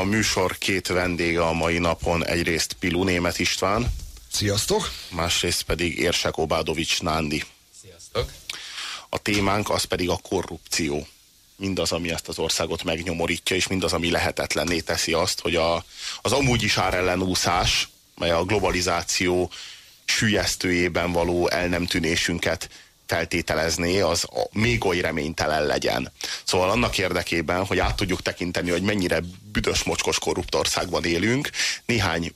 A műsor két vendége a mai napon egyrészt Pilu Német István. Sziasztok! Másrészt pedig Érsek Obádovics Nándi. Sziasztok! A témánk az pedig a korrupció. Mindaz, ami ezt az országot megnyomorítja, és mindaz, ami lehetetlenné teszi azt, hogy a, az amúgy is árellenúszás, mely a globalizáció sülyeztőjében való el nem tűnésünket feltételezné, az még oly reménytelen legyen. Szóval annak érdekében, hogy át tudjuk tekinteni, hogy mennyire büdös, mocskos korruptországban élünk, néhány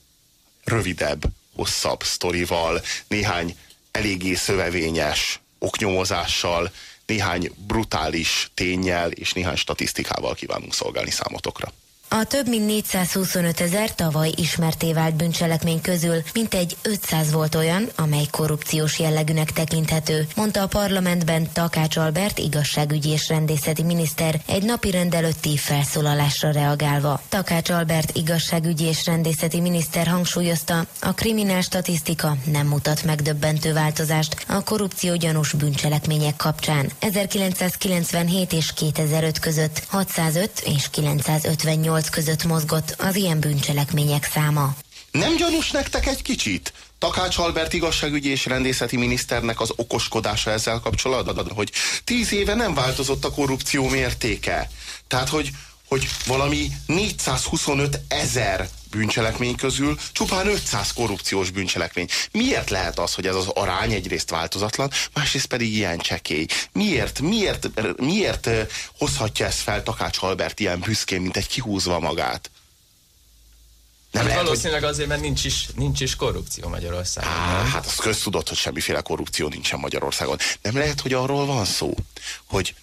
rövidebb, hosszabb sztorival, néhány eléggé szövevényes oknyomozással, néhány brutális tényel és néhány statisztikával kívánunk szolgálni számotokra. A több mint 425 ezer tavaly ismerté vált bűncselekmény közül mintegy 500 volt olyan, amely korrupciós jellegűnek tekinthető, mondta a parlamentben Takács Albert igazságügyi és rendészeti miniszter egy napi rendelőtti felszólalásra reagálva. Takács Albert igazságügyi és rendészeti miniszter hangsúlyozta, a kriminál statisztika nem mutat megdöbbentő változást a korrupció gyanús bűncselekmények kapcsán. 1997 és 2005 között 605 és 958 nyolc között mozgott az ilyen bűncselekmények száma. Nem gyanús nektek egy kicsit? Takács Albert igazságügyi és rendészeti miniszternek az okoskodása ezzel kapcsolatban, hogy tíz éve nem változott a korrupció mértéke. Tehát, hogy, hogy valami 425 ezer bűncselekmény közül csupán 500 korrupciós bűncselekmény. Miért lehet az, hogy ez az arány egyrészt változatlan, másrészt pedig ilyen csekély? Miért, miért, miért hozhatja ezt fel Takács Albert ilyen büszkén, mint egy kihúzva magát? Nem hát lehet, valószínűleg hogy... azért, mert nincs is, nincs is korrupció Magyarországon. Á, hát az köztudott, hogy semmiféle korrupció nincsen Magyarországon. Nem lehet, hogy arról van szó, hogy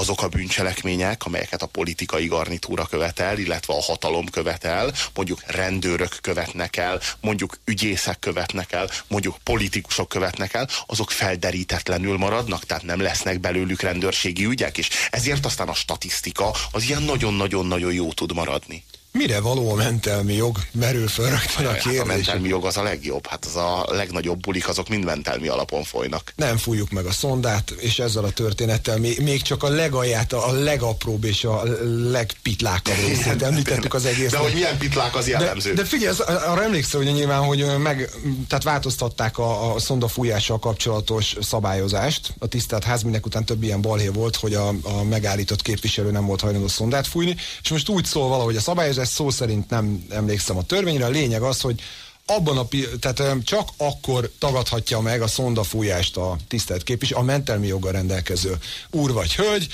azok a bűncselekmények, amelyeket a politikai garnitúra követel, illetve a hatalom követel, mondjuk rendőrök követnek el, mondjuk ügyészek követnek el, mondjuk politikusok követnek el, azok felderítetlenül maradnak, tehát nem lesznek belőlük rendőrségi ügyek, és ezért aztán a statisztika az ilyen nagyon-nagyon-nagyon jó tud maradni. Mire való a mentelmi jog? Merül föl rögtön a kérdés. Hát a mentelmi jog az a legjobb. Hát az a legnagyobb bulik, azok mind mentelmi alapon folynak. Nem fújjuk meg a szondát, és ezzel a történettel még, csak a legalját, a legapróbb és a legpitlákabb részét említettük az egész. De hogy milyen pitlák az jellemző. De, de figyelj, az, arra emlékszel, hogy nyilván, hogy meg, tehát változtatták a, a szonda fújással kapcsolatos szabályozást. A tisztelt ház minek után több ilyen balhé volt, hogy a, a megállított képviselő nem volt hajlandó szondát fújni, és most úgy szól valahogy a szabályozás, ez szó szerint nem emlékszem a törvényre, a lényeg az, hogy abban a, tehát csak akkor tagadhatja meg a szondafújást a tisztelt képviselő, a mentelmi joggal rendelkező úr vagy hölgy,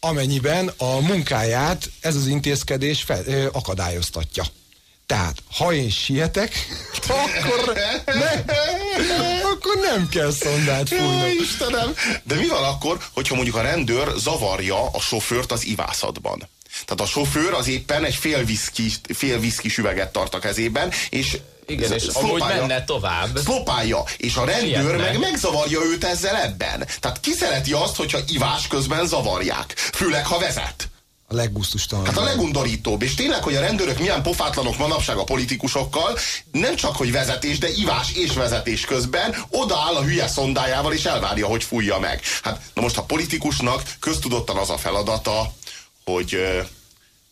amennyiben a munkáját ez az intézkedés fel, ö, akadályoztatja. Tehát, ha én sietek, akkor, ne, akkor nem kell szondát fújni. Istenem! De mi van akkor, hogyha mondjuk a rendőr zavarja a sofőrt az ivászatban? Tehát a sofőr az éppen egy fél viszki, fél viszki süveget tart a kezében, és igen, és amúgy menne tovább. Szlopálja, és a rendőr Sietne. meg megzavarja őt ezzel ebben. Tehát ki szereti azt, hogyha ivás közben zavarják? Főleg, ha vezet. A leggusztustalan. Hát a legundorítóbb. És tényleg, hogy a rendőrök milyen pofátlanok manapság a politikusokkal, nem csak, hogy vezetés, de ivás és vezetés közben odaáll a hülye szondájával, és elvárja, hogy fújja meg. Hát na most a politikusnak köztudottan az a feladata, hogy,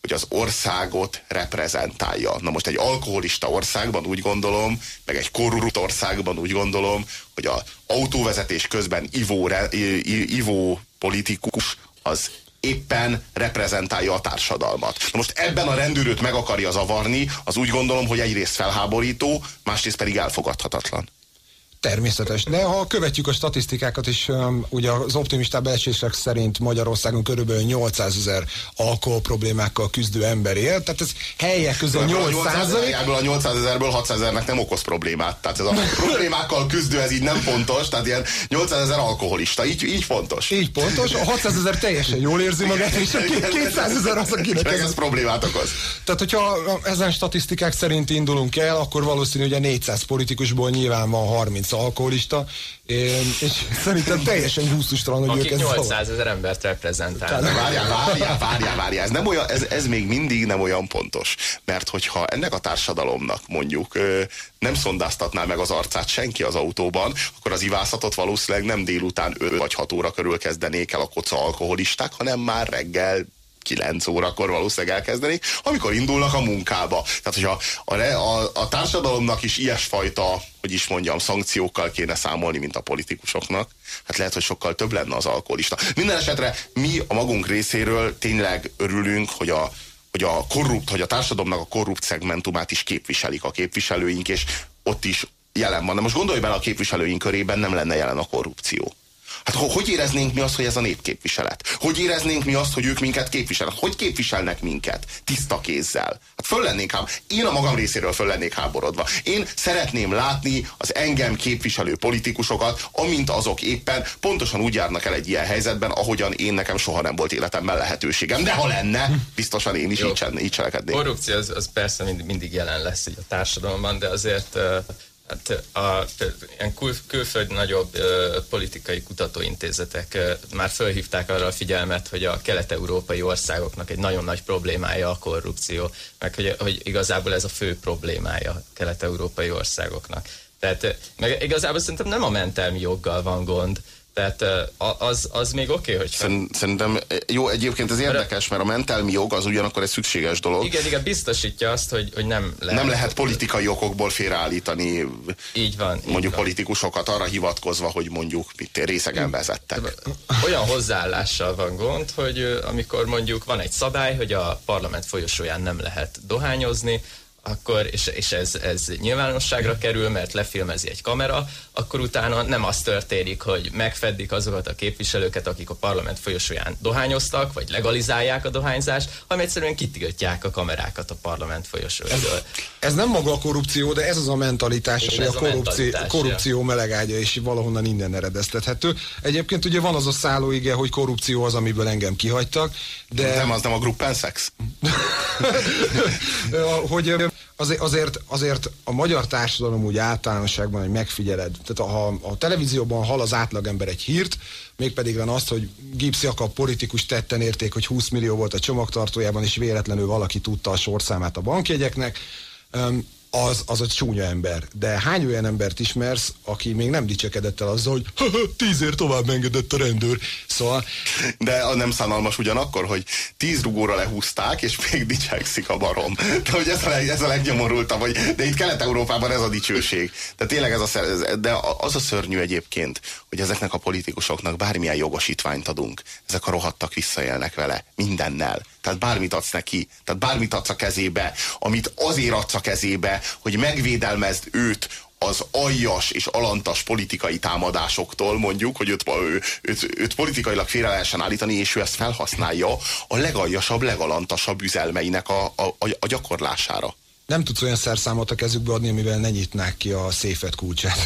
hogy az országot reprezentálja. Na most egy alkoholista országban úgy gondolom, meg egy korrupt országban úgy gondolom, hogy az autóvezetés közben ivó, ivó politikus az éppen reprezentálja a társadalmat. Na most ebben a rendőröt meg akarja zavarni, az úgy gondolom, hogy egyrészt felháborító, másrészt pedig elfogadhatatlan. Természetes. De ha követjük a statisztikákat is, um, ugye az optimistább becslések szerint Magyarországon körülbelül 800 ezer alkohol problémákkal küzdő ember él, tehát ez helyek közül 800 Ebből a 800 ezerből 600 ezernek nem okoz problémát. Tehát ez a problémákkal küzdő, ez így nem fontos, tehát ilyen 800 ezer alkoholista, így, így fontos. Így pontos, a 600 ezer teljesen jól érzi magát, és a 200 ezer az, akinek ez, ez problémát okoz. Tehát, hogyha ezen statisztikák szerint indulunk el, akkor valószínű, hogy a 400 politikusból nyilván van 30 alkoholista, és szerintem teljesen gusztustalan, hogy Akik ők 800 ezer embert reprezentálnak. Várjál, várjál, várjál, várjál. Ez, nem olyan, ez, ez még mindig nem olyan pontos. Mert hogyha ennek a társadalomnak mondjuk nem szondáztatná meg az arcát senki az autóban, akkor az ivászatot valószínűleg nem délután 5 vagy 6 óra körül kezdenék el a koca alkoholisták, hanem már reggel 9 órakor valószínűleg elkezdenék, amikor indulnak a munkába. Tehát, hogyha a, a, a társadalomnak is ilyesfajta, hogy is mondjam, szankciókkal kéne számolni, mint a politikusoknak, hát lehet, hogy sokkal több lenne az alkoholista. Minden esetre mi a magunk részéről tényleg örülünk, hogy a, hogy a korrupt, hogy a társadalomnak a korrupt szegmentumát is képviselik a képviselőink, és ott is jelen van. De most gondolj bele, a képviselőink körében nem lenne jelen a korrupció. Hát hogy éreznénk mi azt, hogy ez a népképviselet? Hogy éreznénk mi azt, hogy ők minket képviselnek? Hogy képviselnek minket? Tiszta kézzel. Hát föl lennénk ám, én a magam részéről föl lennék háborodva. Én szeretném látni az engem képviselő politikusokat, amint azok éppen pontosan úgy járnak el egy ilyen helyzetben, ahogyan én nekem soha nem volt életemben lehetőségem. De ha lenne, biztosan én is Jó. így, így cselekednék. Korrupció az, az persze mindig, mindig jelen lesz így a társadalomban, de azért uh Hát a, ilyen kül, külföld nagyobb ö, politikai kutatóintézetek ö, már felhívták arra a figyelmet, hogy a kelet-európai országoknak egy nagyon nagy problémája a korrupció, meg hogy, hogy igazából ez a fő problémája a kelet-európai országoknak. Tehát meg igazából szerintem nem a mentelmi joggal van gond, tehát az, az még oké, okay, hogy... Szerintem jó, egyébként ez érdekes, mert a mentelmi jog az ugyanakkor egy szükséges dolog. Igen, igen, biztosítja azt, hogy, hogy nem lehet... Nem lehet politikai okokból félreállítani így van, mondjuk így van. politikusokat arra hivatkozva, hogy mondjuk mit részegen vezettek. Olyan hozzáállással van gond, hogy amikor mondjuk van egy szabály, hogy a parlament folyosóján nem lehet dohányozni, akkor, és, és ez, ez nyilvánosságra kerül, mert lefilmezi egy kamera, akkor utána nem az történik, hogy megfeddik azokat a képviselőket, akik a parlament folyosóján dohányoztak, vagy legalizálják a dohányzást, hanem egyszerűen kitiltják a kamerákat a parlament folyosójáról. Ez, ez nem maga a korrupció, de ez az a mentalitás, hogy a, a korrupció, korrupció melegágya, és valahonnan innen eredeztethető. Egyébként ugye van az a szállóige, hogy korrupció az, amiből engem kihagytak, de... Nem, az nem a gruppenszex? hogy azért, azért, a magyar társadalom úgy általánosságban, hogy megfigyeled, tehát ha a televízióban hall az átlagember egy hírt, mégpedig van azt, hogy Gibbs Jakab politikus tetten érték, hogy 20 millió volt a csomagtartójában, és véletlenül valaki tudta a sorszámát a bankjegyeknek, az, az egy csúnya ember. De hány olyan embert ismersz, aki még nem dicsekedett el azzal, hogy tízért tovább engedett a rendőr. Szóval... De nem szánalmas ugyanakkor, hogy tíz rugóra lehúzták, és még dicsekszik a barom. De hogy ez a, leg, ez a leggyomorultabb, hogy, de itt Kelet-Európában ez a dicsőség. De tényleg ez a, de az a szörnyű egyébként, hogy ezeknek a politikusoknak bármilyen jogosítványt adunk, ezek a rohadtak visszaélnek vele, mindennel. Tehát bármit adsz neki, tehát bármit adsz a kezébe, amit azért adsz a kezébe, hogy megvédelmezd őt az aljas és alantas politikai támadásoktól mondjuk, hogy őt, őt, őt politikailag félre lehessen állítani, és ő ezt felhasználja a legaljasabb, legalantasabb üzelmeinek a, a, a gyakorlására nem tudsz olyan szerszámot a kezükbe adni, amivel ne nyitnák ki a széfet kulcsát.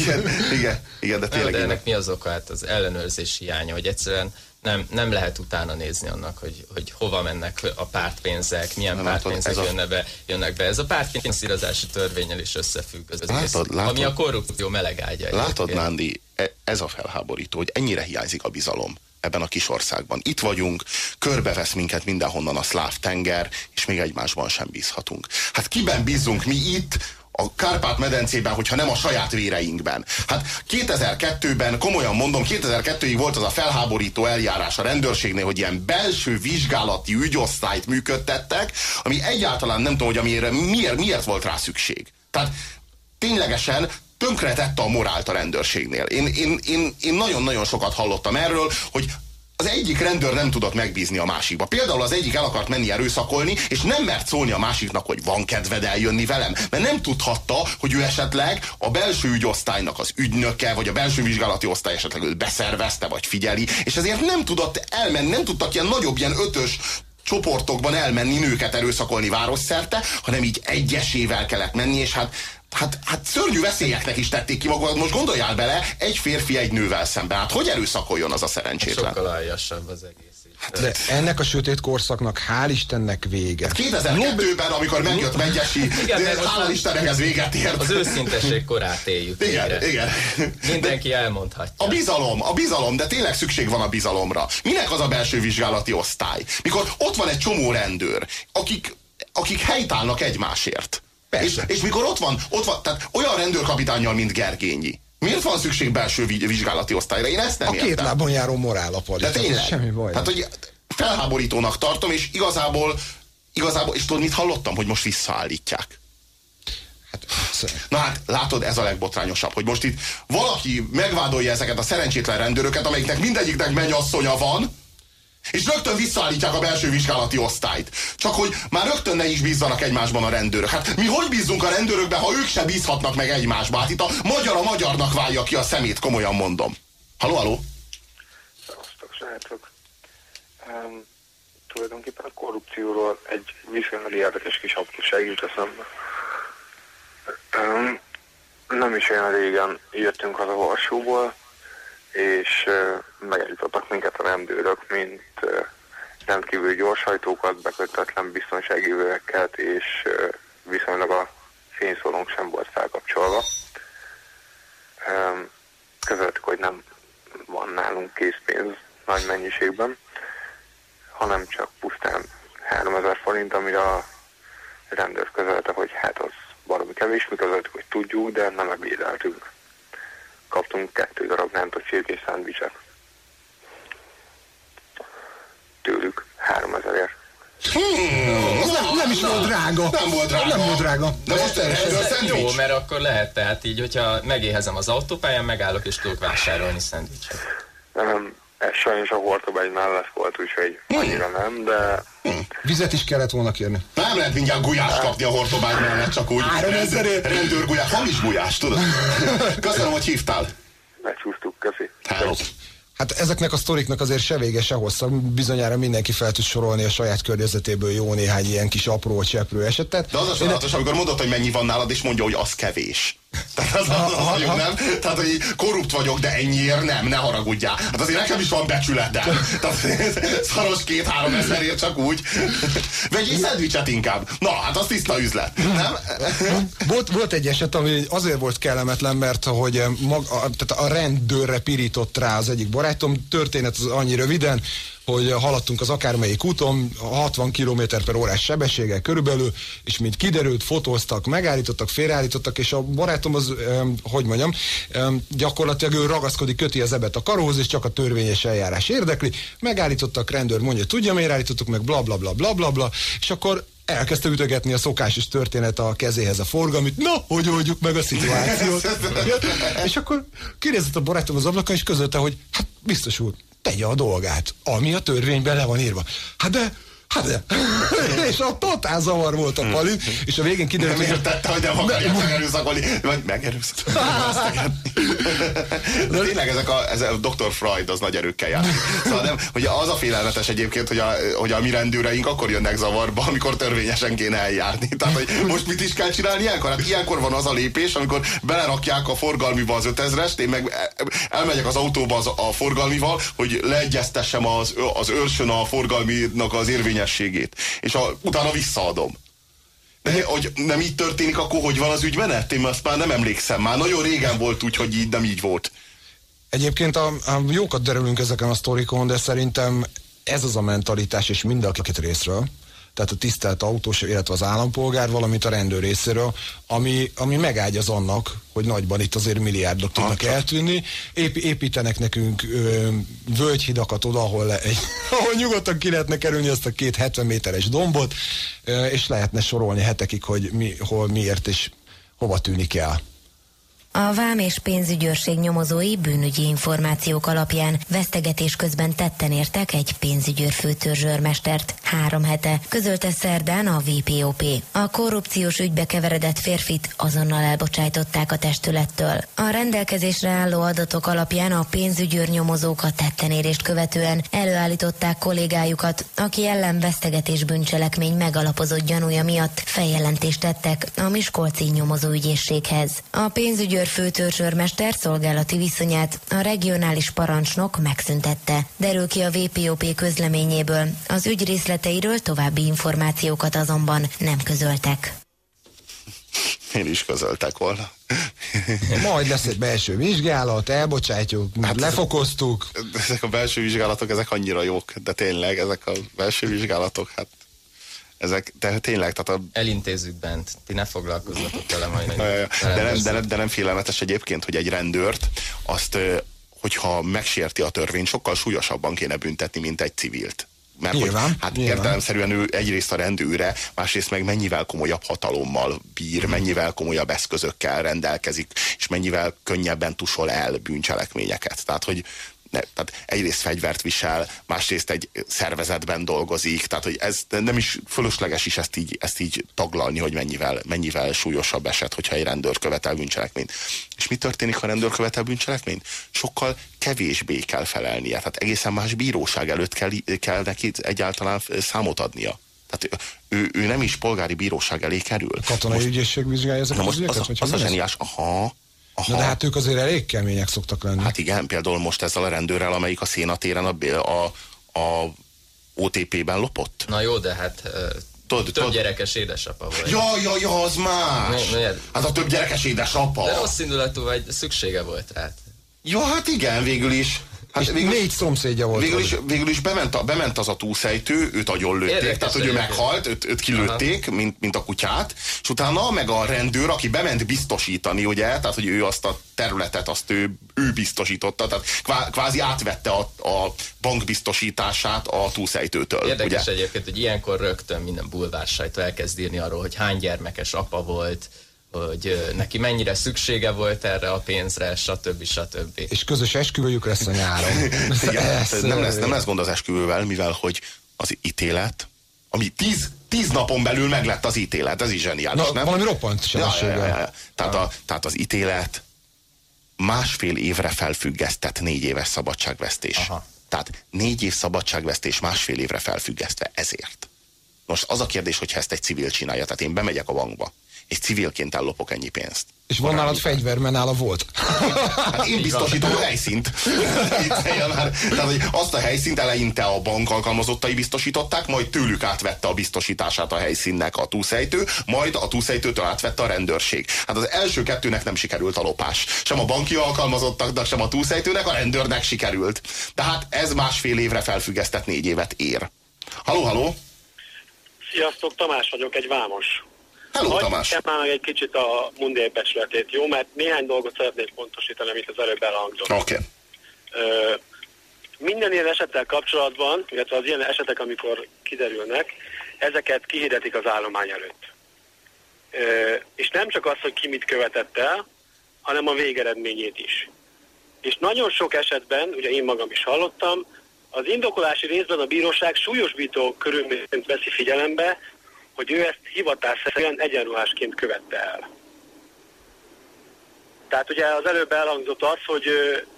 igen, igen, igen, de tényleg. De ennek mi az oka? Hát az ellenőrzés hiánya, hogy egyszerűen nem, nem lehet utána nézni annak, hogy, hogy hova mennek a pártpénzek, milyen nem pártpénzek látod, jönne be, jönnek be. Ez a pártfinanszírozási törvényel is összefügg, az látod, látod, ami a korrupció melegágya. Látod, egyébként. Nándi, e- ez a felháborító, hogy ennyire hiányzik a bizalom ebben a kis országban. Itt vagyunk, körbevesz minket mindenhonnan a szláv tenger, és még egymásban sem bízhatunk. Hát kiben bízunk mi itt, a Kárpát-medencében, hogyha nem a saját véreinkben. Hát 2002-ben, komolyan mondom, 2002-ig volt az a felháborító eljárás a rendőrségnél, hogy ilyen belső vizsgálati ügyosztályt működtettek, ami egyáltalán nem tudom, hogy amire, miért, miért volt rá szükség. Tehát ténylegesen tönkretette a morált a rendőrségnél. Én, nagyon-nagyon sokat hallottam erről, hogy az egyik rendőr nem tudott megbízni a másikba. Például az egyik el akart menni erőszakolni, és nem mert szólni a másiknak, hogy van kedved eljönni velem, mert nem tudhatta, hogy ő esetleg a belső ügyosztálynak az ügynöke, vagy a belső vizsgálati osztály esetleg őt beszervezte, vagy figyeli, és ezért nem tudott elmenni, nem tudtak ilyen nagyobb, ilyen ötös csoportokban elmenni nőket erőszakolni városszerte, hanem így egyesével kellett menni, és hát Hát, hát szörnyű veszélyeknek is tették ki magukat. Most gondoljál bele, egy férfi egy nővel szemben. Hát hogy erőszakoljon az a szerencsétlen? Sokkal aljasabb az egész. Hát de ennek a sötét korszaknak hál' Istennek vége. Hát 2002-ben, amikor megjött Megyesi, igen, hál' Istennek ez véget ért. Az őszintesség korát éljük. Igen, végre. igen. Mindenki elmondhatja. A bizalom, a bizalom, de tényleg szükség van a bizalomra. Minek az a belső vizsgálati osztály? Mikor ott van egy csomó rendőr, akik, akik helytállnak egymásért. És, és mikor ott van, ott van, tehát olyan rendőrkapitányjal, mint Gergényi, Miért van szükség belső vizsgálati osztályra? Én ezt nem A értem. két lábon járó morálapod. De tényleg. Semmi baj. Hát, hogy felháborítónak tartom, és igazából, igazából, és tudod, mit hallottam, hogy most visszaállítják. Hát, Na hát, látod, ez a legbotrányosabb, hogy most itt valaki megvádolja ezeket a szerencsétlen rendőröket, amelyiknek mindegyiknek mennyasszonya van, és rögtön visszaállítják a belső vizsgálati osztályt. Csak hogy már rögtön ne is bízzanak egymásban a rendőrök. Hát mi hogy bízzunk a rendőrökben, ha ők se bízhatnak meg egymásba? Hát itt a magyar a magyarnak válja ki a szemét, komolyan mondom. Haló, haló? Szevasztok, srácok. Um, tulajdonképpen a korrupcióról egy viszonylag érdekes kis apróság jut eszembe. Um, nem is olyan régen jöttünk haza Varsóból, és megállítottak minket a rendőrök, mint rendkívül gyors hajtókat, bekötetlen biztonsági öveket, és viszonylag a fényszórónk sem volt felkapcsolva. Közöltük, hogy nem van nálunk készpénz nagy mennyiségben, hanem csak pusztán 3000 forint, amire a rendőr közölte, hogy hát az valami kevés, mi közöltük, hogy tudjuk, de nem ebédeltünk kaptunk kettő darab rántott csirkés szendvicset. Tőlük 3000ért. Hmm, nem, nem is volt drága. Nem volt drága. Nem volt drága. De most ez, ez jó, mert akkor lehet, tehát így, hogyha megéhezem az autópályán, megállok és tudok vásárolni szendvicset. Nem, ez sajnos a hortoba egy mellett volt, úgyhogy hmm. annyira nem, de... Hmm. Vizet is kellett volna kérni. Nem lehet mindjárt gulyást kapni a hortobány mellett, csak úgy. Három ezerért. Rendőr gulyás, hamis gulyás, tudod? Köszönöm, hogy hívtál. Megcsúsztuk, köszi. Hello. Hát ezeknek a sztoriknak azért se vége, se hossza. Bizonyára mindenki fel tud sorolni a saját környezetéből jó néhány ilyen kis apró cseprő esetet. De az a sajátos, amikor mondod, hogy mennyi van nálad, és mondja, hogy az kevés. Tehát az, az, az vagyok, nem? Tehát, hogy korrupt vagyok, de ennyiért nem, ne haragudjál. Hát azért nekem is van becsületem. Tehát szaros két-három ezerért csak úgy. Vegyél szendvicset inkább. Na, hát az tiszta üzlet, nem? Volt, volt egy eset, ami azért volt kellemetlen, mert hogy mag, a, tehát a rendőrre pirított rá az egyik barátom. Történet az annyi röviden, hogy haladtunk az akármelyik úton, 60 km per órás sebességgel körülbelül, és mint kiderült, fotóztak, megállítottak, félreállítottak, és a barátom az, hogy mondjam, gyakorlatilag ő ragaszkodik, köti az ebet a karóhoz, és csak a törvényes eljárás érdekli. Megállítottak, rendőr mondja, tudja, miért állítottuk meg, bla bla bla bla bla, bla és akkor elkezdte ütögetni a szokásos történet a kezéhez a forgalmit, na, hogy oldjuk meg a szituációt. és akkor kérdezett a barátom az ablakon, és közölte, hogy hát biztos úr, tegye a dolgát, ami a törvényben le van írva. Hát de Hát de. és a totál zavar volt a Palin, és a végén kiderült, hogy... értette, hogy nem akarják megerőszakolni, vagy megerőszakolni. de tényleg ezek a, ez a Dr. Freud az nagy erőkkel jár. Szóval nem, hogy az a félelmetes egyébként, hogy a, hogy a mi rendőreink akkor jönnek zavarba, amikor törvényesen kéne eljárni. Tehát, hogy most mit is kell csinálni ilyenkor? Hát ilyenkor van az a lépés, amikor belerakják a forgalmiba az ötezrest, én meg elmegyek az autóba az, a forgalmival, hogy leegyeztessem az, az őrsön a forgalminak az érvényes érvényességét, és a, utána visszaadom. De, hogy nem így történik, akkor hogy van az ügymenet? Én azt már nem emlékszem. Már nagyon régen volt úgy, hogy így nem így volt. Egyébként a, a jókat derülünk ezeken a sztorikon, de szerintem ez az a mentalitás, és mind a két részről, tehát a tisztelt autós, illetve az állampolgár, valamint a rendőr részéről, ami, ami megágyaz annak, hogy nagyban itt azért milliárdok tudnak hát, eltűnni. Ép, építenek nekünk ö, völgyhidakat oda, ahol, egy, ahol nyugodtan ki lehetne kerülni azt a két 70 méteres dombot, ö, és lehetne sorolni hetekig, hogy mi, hol, miért és hova tűnik el. A vám és pénzügyőrség nyomozói bűnügyi információk alapján vesztegetés közben tetten értek egy pénzügyőr főtörzsőrmestert három hete, közölte szerdán a VPOP. A korrupciós ügybe keveredett férfit azonnal elbocsájtották a testülettől. A rendelkezésre álló adatok alapján a pénzügyőr nyomozók a tettenérést követően előállították kollégájukat, aki ellen vesztegetés bűncselekmény megalapozott gyanúja miatt feljelentést tettek a Miskolci nyomozóügyészséghez. A pénzügyőr rendőr főtörzsőrmester szolgálati viszonyát a regionális parancsnok megszüntette. Derül ki a VPOP közleményéből. Az ügy részleteiről további információkat azonban nem közöltek. Én is közöltek volna. Majd lesz egy belső vizsgálat, elbocsátjuk, hát lefokoztuk. Ezek a belső vizsgálatok, ezek annyira jók, de tényleg, ezek a belső vizsgálatok, hát ezek, de tényleg, tehát a... Elintézzük bent, ti ne foglalkozzatok vele majd. de, nem, de, nem, de nem félelmetes egyébként, hogy egy rendőrt azt, hogyha megsérti a törvényt, sokkal súlyosabban kéne büntetni, mint egy civilt. Mert nyilván, hogy, hát nyilván. értelemszerűen ő egyrészt a rendőre, másrészt meg mennyivel komolyabb hatalommal bír, mennyivel komolyabb eszközökkel rendelkezik, és mennyivel könnyebben tusol el bűncselekményeket. Tehát, hogy ne, tehát egyrészt fegyvert visel, másrészt egy szervezetben dolgozik, tehát hogy ez nem is fölösleges is ezt így, ezt így taglalni, hogy mennyivel, mennyivel súlyosabb eset, hogyha egy rendőr követel bűncselekményt. És mi történik, ha rendőr követel bűncselekményt? Sokkal kevésbé kell felelnie, tehát egészen más bíróság előtt kell, kell neki egyáltalán számot adnia. Tehát ő, ő nem is polgári bíróság elé kerül. Katonai Most, ügyészség vizsgálja ezeket az ügyeket? Az, az, az a zseniás, aha, Aha. Na de hát ők azért elég kemények szoktak lenni. Hát igen, például most ezzel a rendőrrel, amelyik a szénatéren a, a, a OTP-ben lopott. Na jó, de hát Tud, több tud. gyerekes édesapa vagy. Ja, ja, ja, az más. Mi, miért? Hát a több gyerekes édesapa. De rossz indulatú vagy, szüksége volt rá. Ja, hát igen, végül is. Hát végül, négy szomszédja volt. Végül is, végül is bement, a, bement az a túlszejtő, őt agyon lőtték, Érdekes tehát hogy ő meghalt, őt, őt kilőtték, mint, mint a kutyát, és utána meg a rendőr, aki bement biztosítani, ugye, tehát hogy ő azt a területet, azt ő, ő biztosította, tehát kvázi átvette a, a bankbiztosítását a túlszejtőtől. Érdekes ugye? egyébként, hogy ilyenkor rögtön minden bulvársajtó elkezd írni arról, hogy hány gyermekes apa volt, hogy neki mennyire szüksége volt erre a pénzre, stb. stb. És közös esküvőjük lesz a nyáron. Igen, ez, nem, lesz, nem lesz gond az esküvővel, mivel hogy az ítélet, ami tíz, tíz napon belül meglett az ítélet, ez is zseniális, Na, nem? Valami roppant ja, ja, ja, ja. Tehát, a, tehát az ítélet másfél évre felfüggesztett négy éves szabadságvesztés. Aha. Tehát négy év szabadságvesztés másfél évre felfüggesztve ezért. Most az a kérdés, hogyha ezt egy civil csinálja, tehát én bemegyek a bankba, és civilként ellopok ennyi pénzt. És van nálad fegyver, mert nála volt. Hát én biztosítom a helyszínt. Tehát, hogy azt a helyszínt eleinte a bank alkalmazottai biztosították, majd tőlük átvette a biztosítását a helyszínnek a túlszejtő, majd a túlszejtőtől átvette a rendőrség. Hát az első kettőnek nem sikerült a lopás. Sem a banki alkalmazottaknak, sem a túlszejtőnek, a rendőrnek sikerült. Tehát ez másfél évre felfüggesztett négy évet ér. Haló, haló! Sziasztok, Tamás vagyok, egy vámos. Hello, Tamás. már meg egy kicsit a mundér becsületét, jó? Mert néhány dolgot szeretnék pontosítani, amit az előbb elhangzott. Oké. Okay. minden ilyen esettel kapcsolatban, illetve az ilyen esetek, amikor kiderülnek, ezeket kihirdetik az állomány előtt. Ö, és nem csak az, hogy ki mit követett el, hanem a végeredményét is. És nagyon sok esetben, ugye én magam is hallottam, az indokolási részben a bíróság súlyosbító körülményt veszi figyelembe, hogy ő ezt hivatásszerűen egyenruhásként követte el. Tehát ugye az előbb elhangzott az, hogy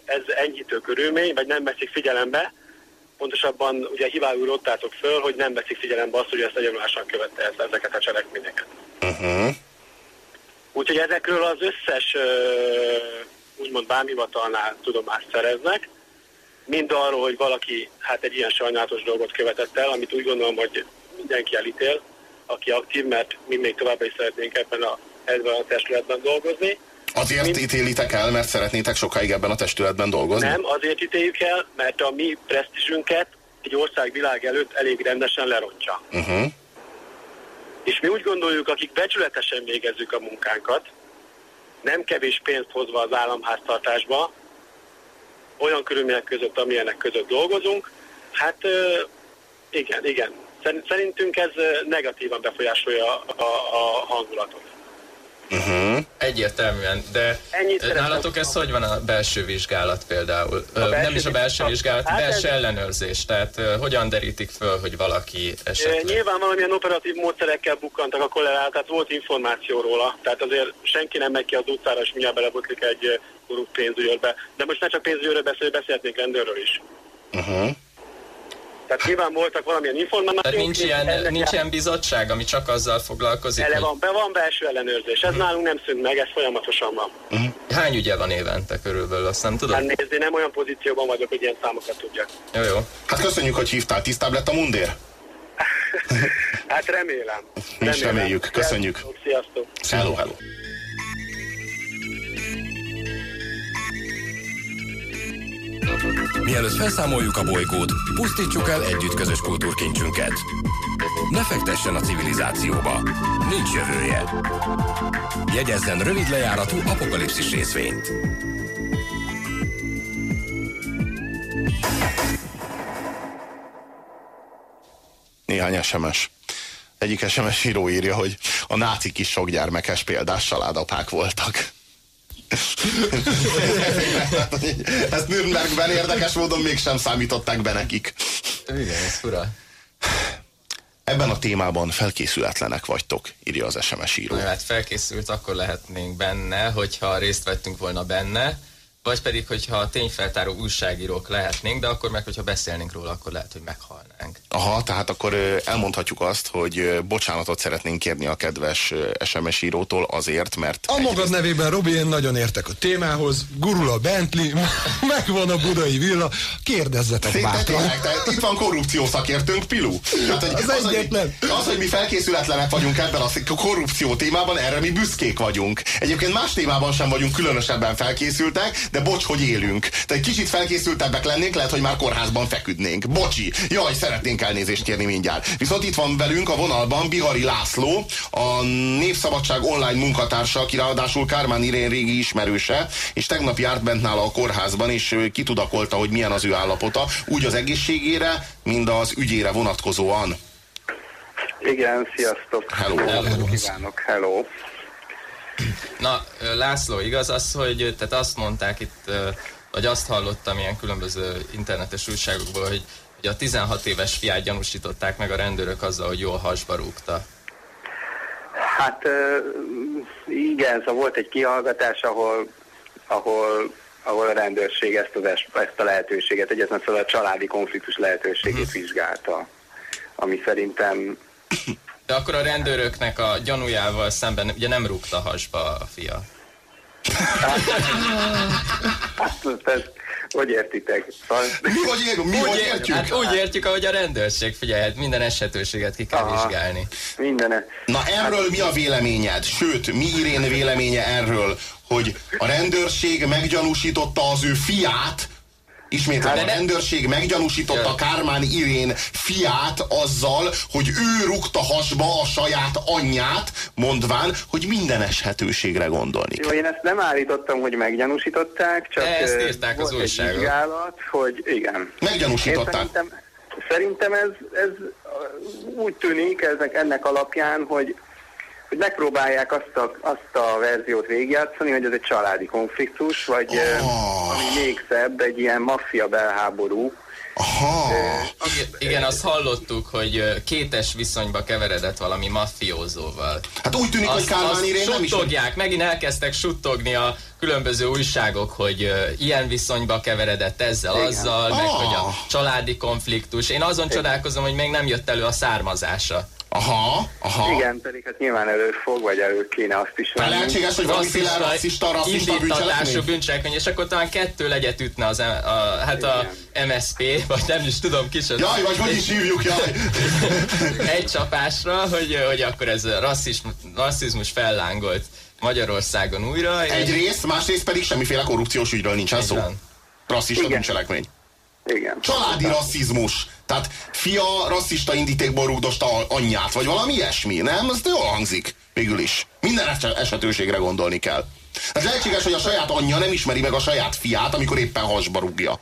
ez enyhítő körülmény, vagy nem veszik figyelembe, pontosabban ugye hibául ottátok föl, hogy nem veszik figyelembe azt, hogy ezt egyenruhásan követte ezt, ezeket a cselekményeket. Uh-huh. Úgyhogy ezekről az összes úgymond bámhivatalnál tudomást szereznek, mind arról, hogy valaki hát egy ilyen sajnálatos dolgot követett el, amit úgy gondolom, hogy mindenki elítél, aki aktív, mert mi még továbbra is szeretnénk ebben a, ebben a testületben dolgozni. Azért Mind... ítélitek el, mert szeretnétek sokáig ebben a testületben dolgozni? Nem, azért ítéljük el, mert a mi presztízsünket egy ország világ előtt elég rendesen lerontja. Uh-huh. És mi úgy gondoljuk, akik becsületesen végezzük a munkánkat, nem kevés pénzt hozva az államháztartásba, olyan körülmények között, amilyenek között dolgozunk, hát igen, igen, Szerintünk ez negatívan befolyásolja a, a hangulatot. Uh-huh. Egyértelműen, de Ennyit nálatok ez hogy van a belső vizsgálat például? A belső nem is a belső vizsgálat, hát belső ez... ellenőrzés. Tehát uh, hogyan derítik föl, hogy valaki esetleg... Nyilván valamilyen operatív módszerekkel bukkantak a kollégák, tehát volt információ róla. Tehát azért senki nem megy ki az utcára, és mindjárt belebotlik egy korrupt pénzügyőrbe. De most ne csak pénzügyőrről beszél, beszélhetnénk rendőrről is. Uh-huh. Tehát nyilván voltak valamilyen információk. Tehát nincs ilyen, nincs ilyen bizottság, ami csak azzal foglalkozik? Ele van, be van belső ellenőrzés. Ez uh-huh. nálunk nem szűnt meg, ez folyamatosan van. Uh-huh. Hány ügye van évente körülbelül, azt nem tudom? Hát nézd, én nem olyan pozícióban vagyok, hogy ilyen számokat tudjak. Jó, jó. Hát köszönjük, hogy hívtál. Tisztább lett a mundér? hát remélem. Mi is reméljük. Köszönjük. Sziasztok. Hello, hello. Mielőtt felszámoljuk a bolygót, pusztítsuk el együtt közös kultúrkincsünket. Ne fektessen a civilizációba. Nincs jövője. Jegyezzen rövid lejáratú apokalipszis részvényt. Néhány SMS. Egyik SMS író írja, hogy a nácik is sok gyermekes példás családapák voltak. Ezt Nürnbergben érdekes módon mégsem számították be nekik. Igen, ez fura. Ebben a témában felkészületlenek vagytok, írja az SMS író. Hát felkészült, akkor lehetnénk benne, hogyha részt vettünk volna benne, vagy pedig, hogyha tényfeltáró újságírók lehetnénk, de akkor meg, hogyha beszélnénk róla, akkor lehet, hogy meghalnánk. Aha, tehát akkor elmondhatjuk azt, hogy bocsánatot szeretnénk kérni a kedves SMS írótól azért, mert... A magad nevében, Robi, én nagyon értek a témához, gurul a Bentley, megvan a budai villa, kérdezzetek bátran. Itt van korrupció szakértőnk, Pilu. Tehát, hogy az, az, egyetlen. Hogy, az, hogy mi felkészületlenek vagyunk ebben a korrupció témában, erre mi büszkék vagyunk. Egyébként más témában sem vagyunk különösebben felkészültek, de bocs, hogy élünk. Tehát kicsit felkészültebbek lennénk, lehet, hogy már kórházban feküdnénk. Bocsi, jaj, szeretnénk elnézést kérni mindjárt. Viszont itt van velünk a vonalban Bihari László, a Népszabadság online munkatársa, aki ráadásul Kármán Irén régi ismerőse, és tegnap járt bent nála a kórházban, és kitudakolta, hogy milyen az ő állapota, úgy az egészségére, mind az ügyére vonatkozóan. Igen, sziasztok! Hello! Hello. Hello. Kívánok, hello! Na, László, igaz az, hogy tehát azt mondták itt, vagy azt hallottam ilyen különböző internetes újságokból, hogy, hogy a 16 éves fiát gyanúsították meg a rendőrök azzal, hogy jól hasba rúgta. Hát igen, szóval volt egy kihallgatás, ahol, ahol, ahol a rendőrség ezt, az, ezt a lehetőséget, egyetlen szóval a családi konfliktus lehetőségét uh-huh. vizsgálta, ami szerintem de akkor a rendőröknek a gyanújával szemben ugye nem rúgta hasba a fia. Hát, hogy értitek? Szóval... Mi hogy, ér, mi úgy, hogy értjük? Hát úgy értjük, ahogy a rendőrség, figyelj, hát minden esetőséget ki kell Aha, vizsgálni. Minden. Na erről mi a véleményed? Sőt, mi Irén véleménye erről, hogy a rendőrség meggyanúsította az ő fiát, Ismét hát, a rendőrség meggyanúsította Kármán Irén fiát azzal, hogy ő rúgta hasba a saját anyját, mondván, hogy minden eshetőségre gondolni Jó, én ezt nem állítottam, hogy meggyanúsították, csak ezt írták az újságok. Vizsgálat, hogy igen. Meggyanúsították. Szerintem, szerintem ez, ez úgy tűnik ezek, ennek alapján, hogy hogy megpróbálják azt a, azt a verziót végigjátszani, hogy ez egy családi konfliktus, vagy oh. ami még szebb, egy ilyen maffia belháború. Aha. Igen, azt hallottuk, hogy kétes viszonyba keveredett valami maffiózóval. Hát úgy tűnik, azt, hogy Kálmán Irén nem is... megint elkezdtek suttogni a különböző újságok, hogy ilyen viszonyba keveredett ezzel, Igen. azzal, ah. meg hogy a családi konfliktus. Én azon Igen. csodálkozom, hogy még nem jött elő a származása. Aha, aha. Igen, pedig hát nyilván elő fog, vagy elő kéne azt is venni. Lehetséges, hogy valamiféle rasszista, rasszista bűncselekmény? bűncselekmény, és akkor talán kettő legyet ütne az, a, hát a MSP, vagy nem is tudom ki Jaj, vagy hogy is hívjuk, jaj! egy csapásra, hogy, hogy akkor ez a rasszizmus, rasszizmus fellángolt Magyarországon újra. Egyrészt, másrészt pedig semmiféle korrupciós ügyről nincsen szó. Rasszista bűncselekmény. Igen. Családi rasszizmus. Tehát fia rasszista indítékból rúgdosta anyját, vagy valami ilyesmi, nem? Ez jól hangzik, végül is. Minden esetőségre gondolni kell. Ez lehetséges, hogy a saját anyja nem ismeri meg a saját fiát, amikor éppen hasba rúgja.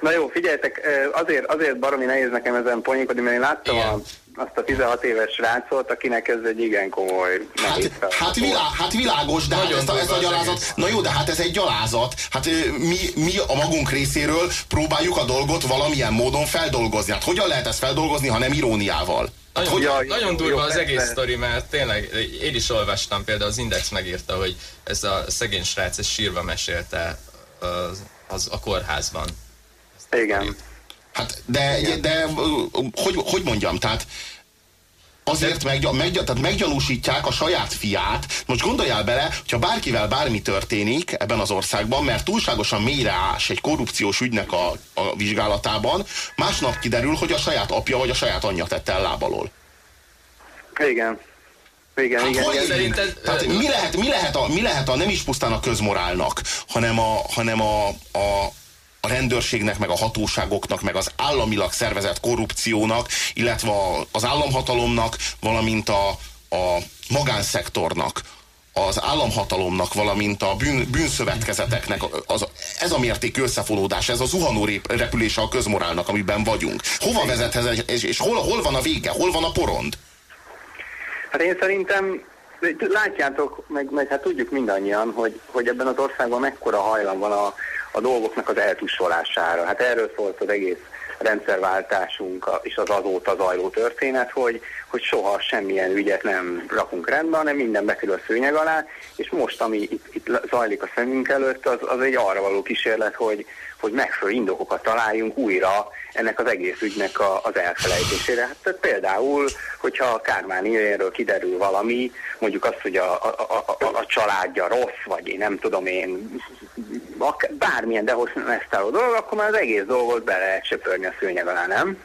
Na jó, figyeljetek, azért, azért baromi nehéz nekem ezen ponyékodni, mert én láttam a, azt a 16 éves rácot, akinek ez egy igen komoly hát, hát, vilá, hát világos, de hát ezt a, ezt a gyalázat, na jó, de hát ez egy gyalázat. Hát mi, mi a magunk részéről próbáljuk a dolgot valamilyen módon feldolgozni. Hát hogyan lehet ezt feldolgozni, ha nem iróniával? Hát nagyon, hogy, nagyon durva az egész sztori, mert tényleg én is olvastam, például az Index megírta, hogy ez a szegény srác ez sírva mesélte az, az a kórházban. Igen. Hát de, de, de hogy, hogy mondjam, tehát azért meg, meg, tehát meggyanúsítják a saját fiát. Most gondoljál bele, hogyha bárkivel bármi történik ebben az országban, mert túlságosan mélyre ás egy korrupciós ügynek a, a vizsgálatában, másnap kiderül, hogy a saját apja vagy a saját anyja tette el lábalól. Igen. Igen, hát, igen, igen. Szerinted, tehát mi lehet, mi, lehet a, mi lehet a nem is pusztán a közmorálnak, hanem a, hanem a, a, rendőrségnek, meg a hatóságoknak, meg az államilag szervezett korrupciónak, illetve az államhatalomnak, valamint a, a magánszektornak, az államhatalomnak, valamint a bűn, bűnszövetkezeteknek az, ez a mértékű összefonódás, ez a zuhanó repülése a közmorálnak, amiben vagyunk. Hova vezet ez, és, és hol, hol van a vége, hol van a porond? Hát én szerintem látjátok, meg, meg hát tudjuk mindannyian, hogy, hogy ebben az országban mekkora hajlam van a, a dolgoknak az eltussolására. Hát erről szólt az egész rendszerváltásunk és az azóta zajló történet, hogy, hogy soha semmilyen ügyet nem rakunk rendbe, hanem minden bekerül a szőnyeg alá, és most, ami itt, itt zajlik a szemünk előtt, az, az egy arra való kísérlet, hogy, hogy megfelelő indokokat találjunk újra ennek az egész ügynek a, az elfelejtésére. Hát például, hogyha a Kármán ilyenről kiderül valami, mondjuk azt, hogy a, a, a, a, a családja rossz, vagy én nem tudom én, bármilyen dehoznesztáló dolog, akkor már az egész dolgot bele lehet söpörni a szőnyeg alá, nem?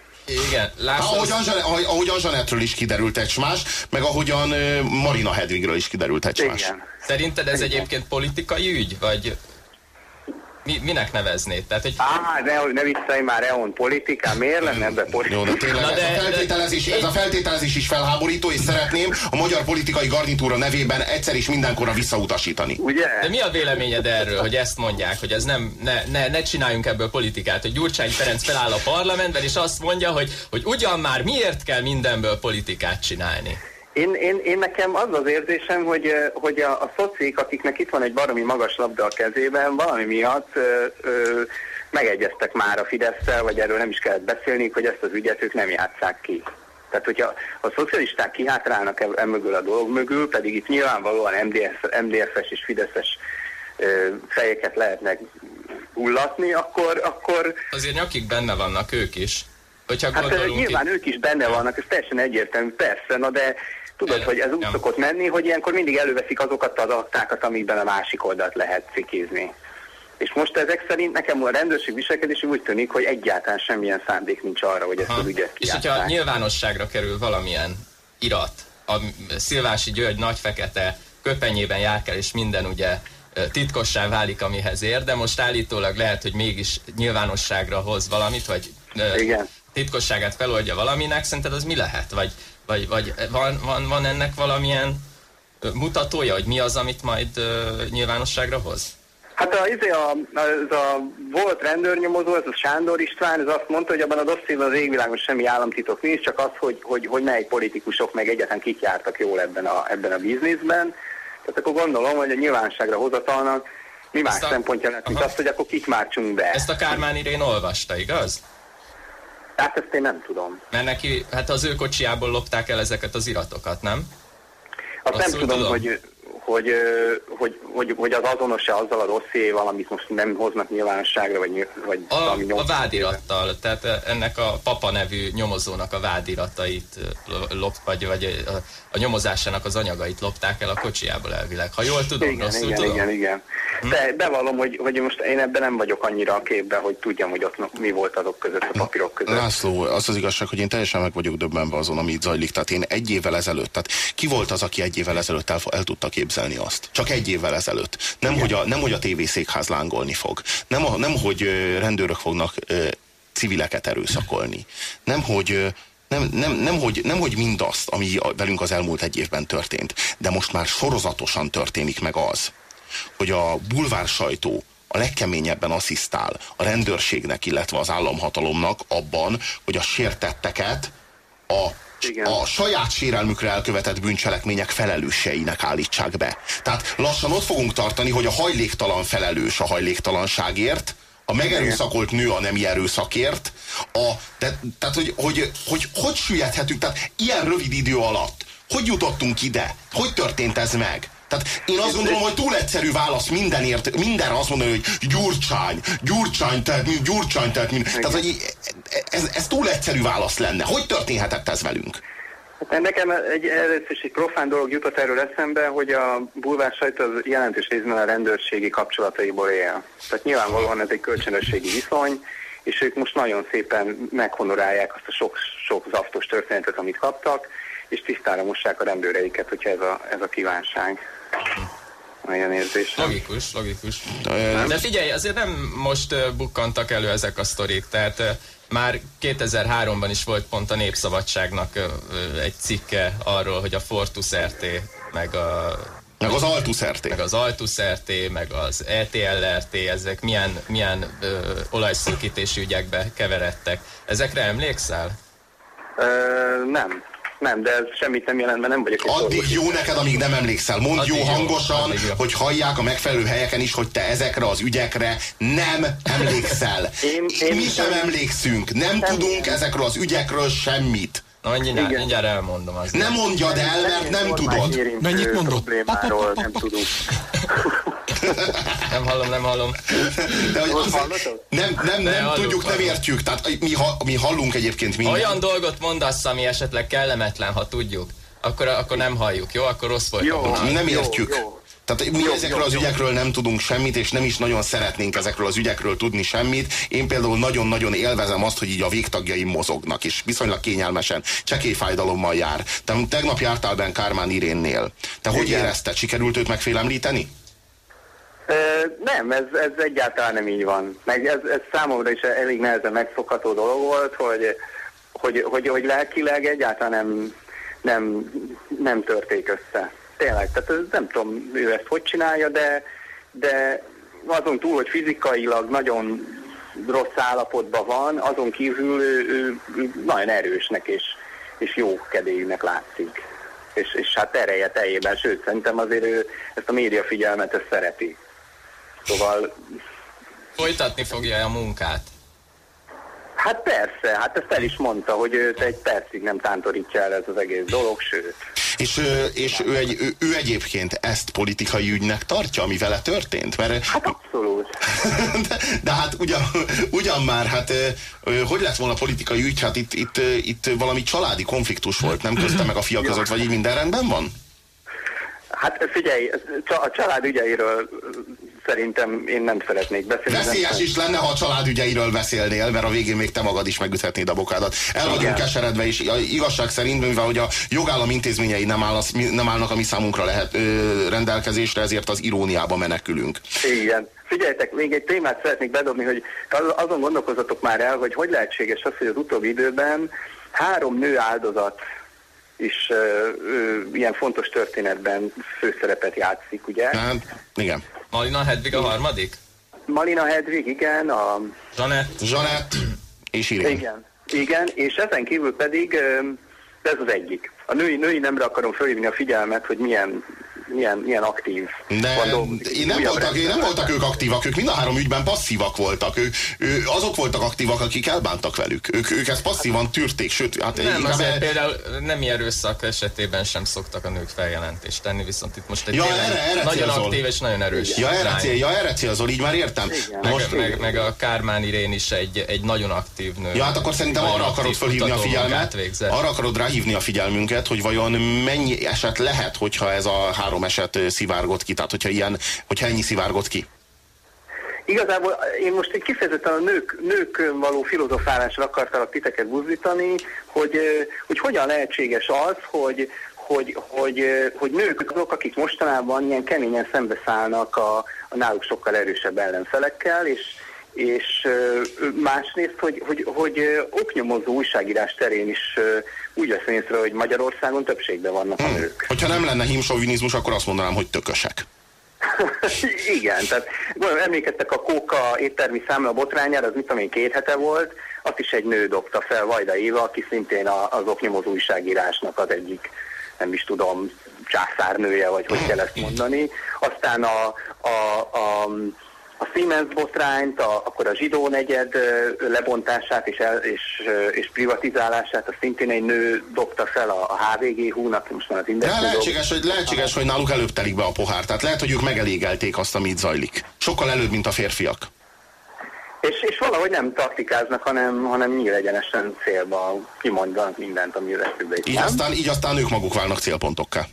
Igen, lássam. Ahogyan, az... ahogyan Zsanettről is kiderült egy más, meg ahogyan Marina Hedvigről is kiderült egy más. Szerinted ez egyébként politikai ügy, vagy mi, minek neveznéd? Tehát, hogy... Á, ne, ne visszaj már EON politika, miért lenne ebbe politika? Jó, de tényleg Na de, ez, a feltételezés, ez a feltételezés is felháborító, és szeretném a magyar politikai garnitúra nevében egyszer is mindenkorra visszautasítani. Ugye? De mi a véleményed erről, hogy ezt mondják, hogy ez nem, ne, ne, ne csináljunk ebből politikát, hogy Gyurcsány Ferenc feláll a parlamentben, és azt mondja, hogy, hogy ugyan már miért kell mindenből politikát csinálni? Én, én, én nekem az az érzésem, hogy, hogy a, a szocik, akiknek itt van egy baromi magas labda a kezében, valami miatt ö, ö, megegyeztek már a fidesz vagy erről nem is kellett beszélni, hogy ezt az ügyet ők nem játszák ki. Tehát, hogyha a szocialisták kihátrálnak e, e a dolog mögül, pedig itt nyilvánvalóan MDF, MDF-es és Fideszes fejeket lehetnek hullatni, akkor, akkor... Azért nyakik benne vannak ők is. Hogyha hát nyilván itt... ők is benne vannak, ez teljesen egyértelmű, persze, na de Tudod, hogy ez úgy ja. szokott menni, hogy ilyenkor mindig előveszik azokat az aktákat, amikben a másik oldalt lehet cikizni. És most ezek szerint nekem a rendőrség viselkedési úgy tűnik, hogy egyáltalán semmilyen szándék nincs arra, hogy ezt Aha. az ügyet És hogyha nyilvánosságra kerül valamilyen irat, a Szilvási György nagy fekete köpenyében járkál, és minden ugye titkossá válik, amihez ér, de most állítólag lehet, hogy mégis nyilvánosságra hoz valamit, vagy Igen. titkosságát feloldja valaminek, szerinted az mi lehet? Vagy vagy, vagy van, van, van ennek valamilyen mutatója, hogy mi az, amit majd uh, nyilvánosságra hoz? Hát a, izé a, az a volt rendőrnyomozó, ez a Sándor István, ez azt mondta, hogy abban a dosszéban az égvilágon semmi államtitok nincs, csak az, hogy, hogy, hogy melyik politikusok meg egyáltalán kik jártak jól ebben a, ebben a bizniszben. Tehát akkor gondolom, hogy a nyilvánosságra hozatalnak mi más a, szempontja lett, mint azt, hogy akkor kik mártsunk be. Ezt a Kármán Irén olvasta, igaz? Hát ezt én nem tudom. Mert neki, hát az ő kocsiából lopták el ezeket az iratokat, nem? Azt, azt nem tudom, tudom, hogy hogy, hogy, hogy, hogy az azonos-e azzal a dossziéval, amit most nem hoznak nyilvánosságra, vagy, vagy a, valami A vádirattal, tehát ennek a papa nevű nyomozónak a vádiratait lop, vagy, vagy a, a nyomozásának az anyagait lopták el a kocsiából elvileg. Ha jól tudom, igen, rosszul igen, tudom? Igen, igen, hm? De bevallom, hogy, hogy most én ebben nem vagyok annyira a képben, hogy tudjam, hogy ott mi volt azok között, a papírok között. László, az az igazság, hogy én teljesen meg vagyok döbbenve azon, ami itt zajlik. Tehát én egy évvel ezelőtt, tehát ki volt az, aki egy évvel ezelőtt el, el tudta képzelni elképzelni azt. Csak egy évvel ezelőtt. Nem, hogy a, nem hogy a tévészékház lángolni fog. Nem, a, nem hogy rendőrök fognak civileket erőszakolni. Nem, hogy nem, nem, nem, hogy, nem, hogy mindazt, ami velünk az elmúlt egy évben történt, de most már sorozatosan történik meg az, hogy a bulvár sajtó a legkeményebben asszisztál a rendőrségnek, illetve az államhatalomnak abban, hogy a sértetteket a Igen. a saját sérelmükre elkövetett bűncselekmények felelőseinek állítsák be. Tehát lassan ott fogunk tartani, hogy a hajléktalan felelős a hajléktalanságért, a megerőszakolt nő a nemi erőszakért, a, de, tehát hogy hogy, hogy hogy süllyedhetünk, tehát ilyen rövid idő alatt, hogy jutottunk ide, hogy történt ez meg? Tehát én azt gondolom, hogy túl egyszerű válasz mindenért, mindenre azt mondani, hogy gyurcsány, gyurcsány, tehát gyurcsány, tehát mind. Tehát, hogy ez, ez túl egyszerű válasz lenne. Hogy történhetett ez velünk? Hát nekem egy, először is egy profán dolog jutott erről eszembe, hogy a bulvár sajt az jelentős részben a rendőrségi kapcsolataiból él. Tehát nyilvánvalóan ez egy kölcsönösségi viszony, és ők most nagyon szépen meghonorálják azt a sok, sok zaftos történetet, amit kaptak, és tisztára mossák a rendőreiket, hogyha ez a, ez a kívánság. Olyan érzés. Logikus, logikus. De figyelj, azért nem most bukkantak elő ezek a sztorik, tehát már 2003-ban is volt pont a Népszabadságnak egy cikke arról, hogy a Fortus RT, meg a meg az Altus RT. Meg az Altus RT, meg az ETL RT, ezek milyen, milyen ö, olajszűkítési ügyekbe keveredtek. Ezekre emlékszel? Ö, nem. Nem, de ez semmit nem jelent, mert nem vagyok egy Addig jó neked, amíg nem emlékszel. Mondd Addig jó hangosan, jó. hogy hallják a megfelelő helyeken is, hogy te ezekre az ügyekre nem emlékszel. én, én Mi sem emlékszünk, nem, nem tudunk ezekről az ügyekről semmit. Na, mindjárt, mindjárt elmondom. Az nem mondjad el, mert nem, nem tudod. Mennyit mondod? nem tudunk. nem hallom, nem hallom. De, hogy az, nem, nem, nem hallunk, tudjuk, nem értjük. Tehát mi, ha, mi hallunk egyébként minden. Olyan dolgot mondasz, ami esetleg kellemetlen, ha tudjuk. Akkor, akkor nem halljuk, jó? Akkor rossz volt. Jó, nem értjük. Jó, jó. Tehát mi jó, ezekről jó, az jó. ügyekről nem tudunk semmit, és nem is nagyon szeretnénk ezekről az ügyekről tudni semmit. Én például nagyon-nagyon élvezem azt, hogy így a végtagjaim mozognak, és viszonylag kényelmesen, csekély fájdalommal jár. Te tegnap jártál Ben Kármán Irénnél. Te Igen. hogy érezted? Sikerült őt megfélemlíteni? Ö, nem, ez, ez egyáltalán nem így van. Meg ez, ez számomra is elég nehezen megfogható dolog volt, hogy, hogy, hogy, hogy lelkileg egyáltalán nem, nem, nem törték össze tényleg, tehát nem tudom, ő ezt hogy csinálja, de, de azon túl, hogy fizikailag nagyon rossz állapotban van, azon kívül ő, ő, ő nagyon erősnek és, és jó kedélyűnek látszik. És, és hát ereje teljében, sőt, szerintem azért ő ezt a média figyelmet ezt szereti. Szóval... Folytatni fogja a munkát? Hát persze, hát ezt el is mondta, hogy őt egy percig nem tántorítja el ez az egész dolog, sőt. És, és ő, egy, ő, ő egyébként ezt politikai ügynek tartja, ami vele történt? Mert, hát abszolút. De, de hát ugyan, ugyan már, hát hogy lett volna politikai ügy? Hát itt, itt, itt valami családi konfliktus volt, nem közte meg a fia között, vagy így minden rendben van? Hát figyelj, a család ügyeiről szerintem én nem szeretnék beszélni. Veszélyes is lenne, ha a család ügyeiről beszélnél, mert a végén még te magad is megüthetnéd a bokádat. El vagyunk keseredve, és igazság szerint, mivel hogy a jogállam intézményei nem, áll, nem állnak a mi számunkra lehet, ö, rendelkezésre, ezért az iróniába menekülünk. Igen. Figyeljetek, még egy témát szeretnék bedobni, hogy azon gondolkozatok már el, hogy hogy lehetséges az, hogy az utóbbi időben három nő áldozat is uh, ilyen fontos történetben főszerepet játszik, ugye? Hát, igen. Malina Hedvig a harmadik? Malina Hedvig, igen. A... Zsanett. Zsanett és Irén. Igen, igen, és ezen kívül pedig ez az egyik. A női, női nemre akarom felhívni a figyelmet, hogy milyen milyen, milyen aktív De én nem, voltak, én nem voltak ők aktívak, ők mind a három ügyben passzívak voltak. Ő, ő, azok voltak aktívak, akik elbántak velük. Ők, ők ezt passzívan tűrték, sőt, hát nem, azért el... például nem erőszak esetében sem szoktak a nők feljelentést tenni, viszont itt most egy ja, erre, erre nagyon célzol. aktív és nagyon erős. Ja, erre, cél, ja, erre célzol, így már értem. Meg, most meg, meg, a Kármán Irén is egy, egy nagyon aktív nő. Ja, hát akkor szerintem arra akarod felhívni a figyelmet, arra akarod ráhívni a figyelmünket, hogy vajon mennyi eset lehet, hogyha ez a három három eset szivárgott ki, tehát hogyha, ilyen, hogyha ennyi szivárgott ki? Igazából én most egy kifejezetten a nők, nők való filozofálásra akartalak titeket buzdítani, hogy, hogy hogyan lehetséges az, hogy, hogy, hogy, hogy nők azok, akik mostanában ilyen keményen szembeszállnak a, a náluk sokkal erősebb ellenfelekkel, és, és másrészt, hogy, hogy, hogy oknyomozó újságírás terén is úgy vesz észre, hogy Magyarországon többségben vannak a hmm. nők. Hogyha nem lenne himsovinizmus, akkor azt mondanám, hogy tökösek. Igen, tehát gondolom, emlékeztek a Kóka éttermi számla botrányára, az mit tudom én, két hete volt, azt is egy nő dobta fel, Vajda Éva, aki szintén az oknyomozó újságírásnak az egyik, nem is tudom, császárnője, vagy hogy kell ezt mondani. Aztán a, a, a a Siemens botrányt, a, akkor a zsidó negyed lebontását és, el, és, és privatizálását, a szintén egy nő dobta fel a, a HVG húnak, most már az Index. De lehetséges, hogy, lehetséges, hogy náluk előbb telik be a pohár, tehát lehet, hogy ők megelégelték azt, amit zajlik. Sokkal előbb, mint a férfiak. És, és valahogy nem taktikáznak, hanem, hanem nyílegyenesen célba kimondanak mindent, ami eszükbe így, aztán, így aztán ők maguk válnak célpontokká.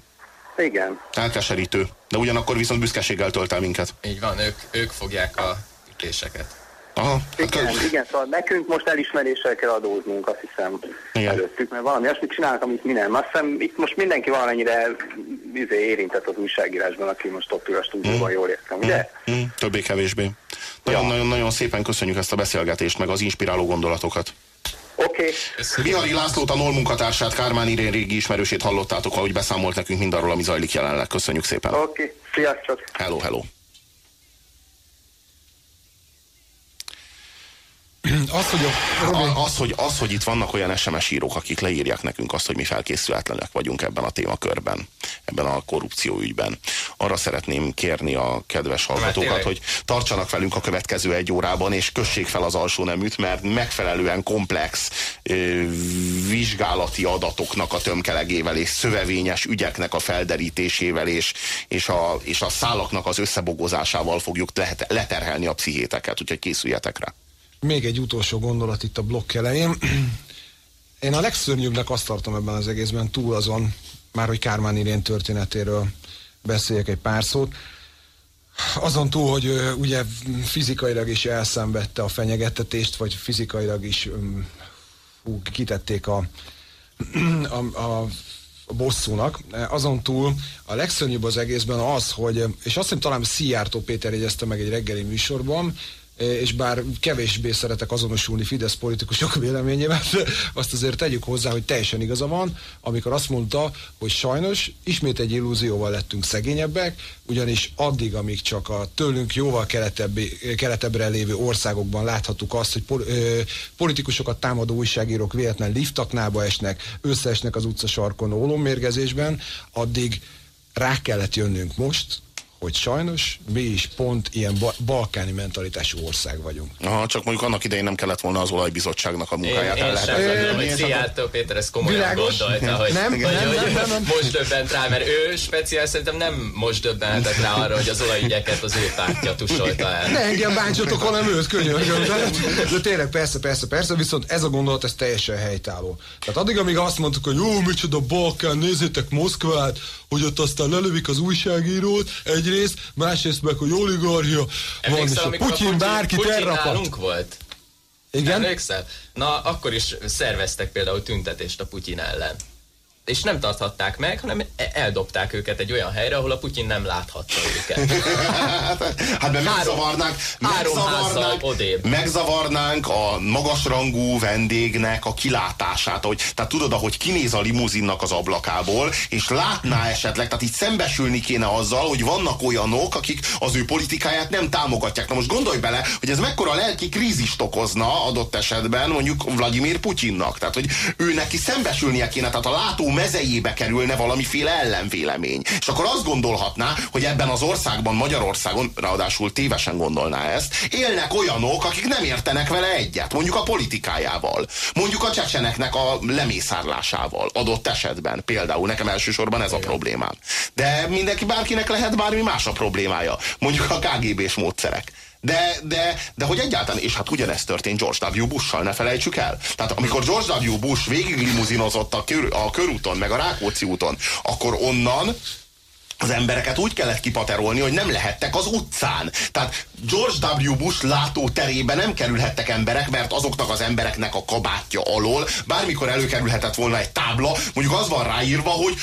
Igen. Elkeserítő. De ugyanakkor viszont büszkeséggel tölt el minket. Így van, ők, ők fogják a ütéseket. Aha, igen, hát, igen, szóval nekünk most elismeréssel kell adóznunk, azt hiszem, igen. előttük, mert valami azt csinálnak, amit mi nem. Azt hiszem, itt most mindenki valamennyire izé, érintett az újságírásban, aki most ott ül a stúdióban, mm. jól értem, ugye? Mm. Mm. Többé-kevésbé. Nagyon-nagyon ja. szépen köszönjük ezt a beszélgetést, meg az inspiráló gondolatokat. Oké. Okay. Bihari Lászlót, a NOL munkatársát, Kármán Irén régi ismerősét hallottátok, ahogy beszámolt nekünk mindarról, ami zajlik jelenleg. Köszönjük szépen. Oké, okay. sziasztok. Hello, hello. Az, hogy, a, az, hogy, az, hogy itt vannak olyan SMS írók, akik leírják nekünk azt, hogy mi felkészületlenek vagyunk ebben a témakörben, ebben a korrupció ügyben. Arra szeretném kérni a kedves hallgatókat, hogy tartsanak velünk a következő egy órában, és kössék fel az alsó neműt, mert megfelelően komplex ö, vizsgálati adatoknak a tömkelegével és szövevényes ügyeknek a felderítésével és, és, a, és a szálaknak az összebogozásával fogjuk leterhelni a pszichéteket, úgyhogy készüljetek rá. Még egy utolsó gondolat itt a blokk elején. Én a legszörnyűbbnek azt tartom ebben az egészben, túl azon, már hogy Kármán Irén történetéről beszéljek egy pár szót, azon túl, hogy uh, ugye fizikailag is elszenvedte a fenyegetetést, vagy fizikailag is hú, kitették a, a, a, a bosszúnak. Azon túl a legszörnyűbb az egészben az, hogy, és azt hiszem talán Szijjártó Péter jegyezte meg egy reggeli műsorban, és bár kevésbé szeretek azonosulni Fidesz politikusok véleményével, azt azért tegyük hozzá, hogy teljesen igaza van, amikor azt mondta, hogy sajnos ismét egy illúzióval lettünk szegényebbek, ugyanis addig, amíg csak a tőlünk jóval keletebb, keletebbre lévő országokban láthatjuk azt, hogy politikusokat támadó újságírók véletlen liftaknába esnek, összeesnek az utcasarkon ólommérgezésben, addig rá kellett jönnünk most, hogy sajnos mi is pont ilyen ba balkáni mentalitású ország vagyunk. Aha, csak mondjuk annak idején nem kellett volna az olajbizottságnak a munkáját én, én el lehet. Szijjártó Péter ezt komolyan Világos? gondolta, hogy, nem, hogy, nem, hogy, nem, nem, most döbbent rá, mert ő speciál szerintem nem most döbbenhetett rá arra, hogy az olajügyeket az ő pártja tusolta el. Ne engem bántsatok, hanem őt könyörgöm. De, de tényleg persze, persze, persze, viszont ez a gondolat, ez teljesen helytálló. Tehát addig, amíg azt mondtuk, hogy jó, micsoda Balkán, nézzétek Moszkvát, hogy ott aztán lelövik az újságírót egyrészt, másrészt meg, hogy oligarchia van, és a Putyin bárkit elrapat. volt. Igen? Emlékszel? Na, akkor is szerveztek például tüntetést a Putyin ellen és nem tarthatták meg, hanem e- eldobták őket egy olyan helyre, ahol a Putyin nem láthatta őket. hát mert megzavarnánk, megzavarnánk, megzavarnánk a magasrangú vendégnek a kilátását. Hogy, tehát tudod, ahogy kinéz a limuzinnak az ablakából, és látná esetleg, tehát itt szembesülni kéne azzal, hogy vannak olyanok, akik az ő politikáját nem támogatják. Na most gondolj bele, hogy ez mekkora lelki krízist okozna adott esetben mondjuk Vladimir Putyinnak. Tehát, hogy ő neki szembesülnie kéne, tehát a látó mezejébe kerülne valamiféle ellenvélemény. És akkor azt gondolhatná, hogy ebben az országban, Magyarországon, ráadásul tévesen gondolná ezt, élnek olyanok, akik nem értenek vele egyet, mondjuk a politikájával, mondjuk a csecseneknek a lemészárlásával adott esetben. Például nekem elsősorban ez a problémám. De mindenki, bárkinek lehet bármi más a problémája. Mondjuk a KGB-s módszerek. De, de, de hogy egyáltalán, és hát ugyanezt történt George W. Bush-sal, ne felejtsük el. Tehát amikor George W. Bush végig limuzinozott a, kör, a körúton, meg a Rákóczi úton, akkor onnan az embereket úgy kellett kipaterolni, hogy nem lehettek az utcán. Tehát George W. Bush látóterébe nem kerülhettek emberek, mert azoknak az embereknek a kabátja alól bármikor előkerülhetett volna egy tábla, mondjuk az van ráírva, hogy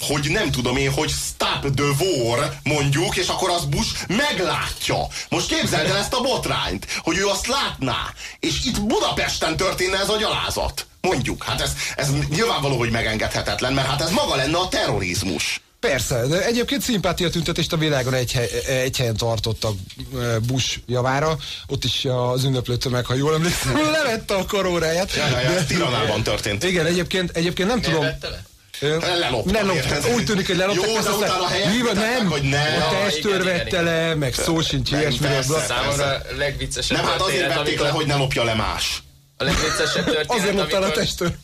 hogy nem tudom én, hogy stop the war mondjuk, és akkor az Bush meglátja. Most képzeld el ezt a botrányt, hogy ő azt látná, és itt Budapesten történne ez a gyalázat. Mondjuk, hát ez, ez nyilvánvaló, hogy megengedhetetlen, mert hát ez maga lenne a terrorizmus. Persze, de egyébként szimpátia tüntetést a világon egy, hely, egy helyen tartottak Bush javára. Ott is az ünneplő tömeg, ha jól emlékszem, levette a koróráját. Ja, ja, ja, ez Tiranában történt. Igen, egyébként, egyébként nem tudom. Vette le? Ö, Lelopta, lelopta. érted? Úgy tűnik, hogy lelopta. Jó, de utána mi van, helyesbítettek, nem, hogy ne. A testőr igen, vette igen, le, meg szó sincs Nem, bla- Számomra a legviccesebb Nem, hát azért vették le, hogy ne lopja le más. A legviccesebb történet, Azért a testőr.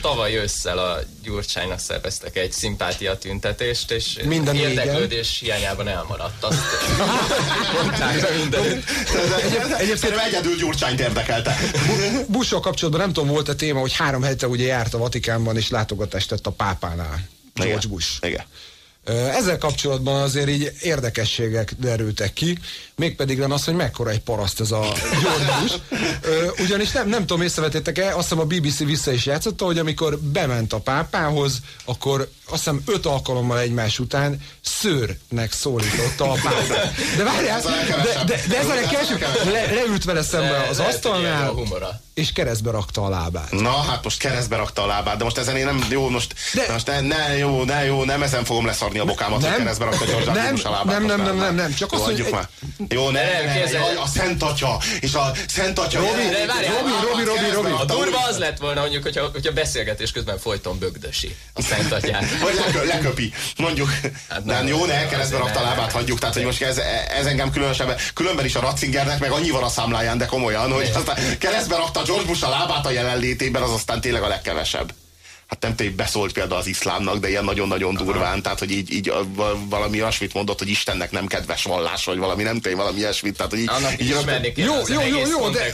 Tavaly ősszel a Gyurcsánynak szerveztek egy szimpátia tüntetést, és Minden érdeklődés hiányában elmaradt. Azt mondták mindenütt. Szerintem egyedül Gyurcsányt érdekelte. Bussal kapcsolatban nem tudom, volt a téma, hogy három hete ugye járt a Vatikánban, és látogatást tett a pápánál. George Igen. Bush. Igen. Ezzel kapcsolatban azért így érdekességek derültek ki, mégpedig nem az, hogy mekkora egy paraszt ez a. Ö, Ugyanis nem, nem tudom, észrevetétek-e, azt hiszem a BBC vissza is játszotta, hogy amikor bement a pápához, akkor azt hiszem öt alkalommal egymás után szőrnek szólította a pápát. De várjál, de, de, de ez a legkevesebb, le, leült vele szembe az asztalnál. És keresztbe rakta a lábát. Na, hát most keresztbe rakta a lábát, de most ezen én nem, jó, most, De- most ne, ne, jó, ne, jó, nem ezen fogom leszarni a bokámat, hogy Nem. keresztbe rakta George Nem, a lábát. nem, nem, nem, nem, nem, csak jó, azt, hogy már. Jó, ne, Nem, ne, ne, jaj, a Szent Atya, és a Szent Atya. Robi, Robi, Robi, Robi, Robi. A durva az lett volna, mondjuk, hogyha, hogyha beszélgetés közben folyton bögdösi a Szent Atyát. Vagy lekö, leköpi, mondjuk. Hát nem, nem, jó, ne, keresztbe rakta a lábát, hagyjuk. Tehát, hogy most ez, ez engem különösebben, különben is a Ratzingernek meg annyi van a számláján, de komolyan, hogy aztán keresztbe rakta George Bush a lábát a jelenlétében, az aztán tényleg a legkevesebb. Hát nem tényleg beszólt például az iszlámnak, de ilyen nagyon-nagyon durván, tehát hogy így, így a- va- valami olyasmit mondott, hogy Istennek nem kedves vallás, vagy valami nem tényleg valami ilyesmit, tehát hogy így, Annak így ismerni kéne Jó, az jó, jó, jó, de-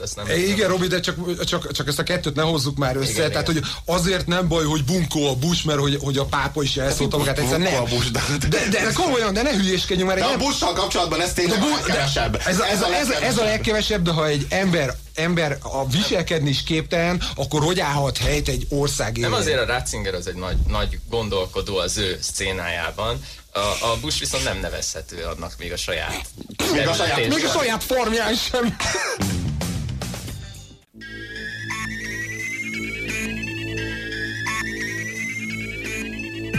azt nem Igen, Robi, de csak, csak, csak ezt a kettőt ne hozzuk már össze. Igen, Tehát, igen. hogy azért nem baj, hogy bunkó a Bush, mert hogy, hogy a pápa is elszólta magát. Egyszerűen nem. a Bush, de- de, de, de komolyan, de ne hülyéskedjünk, mert de a nem, busszal kapcsolatban ez de tényleg a de legkevesebb. ez, a, ez, a, ez, a, ez a legkevesebb. legkevesebb, de ha egy ember, ember a viselkedni is képtelen, akkor hogy állhat helyt egy ország Nem élén? azért a Ratzinger az egy nagy, nagy gondolkodó az ő szcénájában, a, a Bush viszont nem nevezhető annak még a saját Még a saját-. Még a saját formján sem.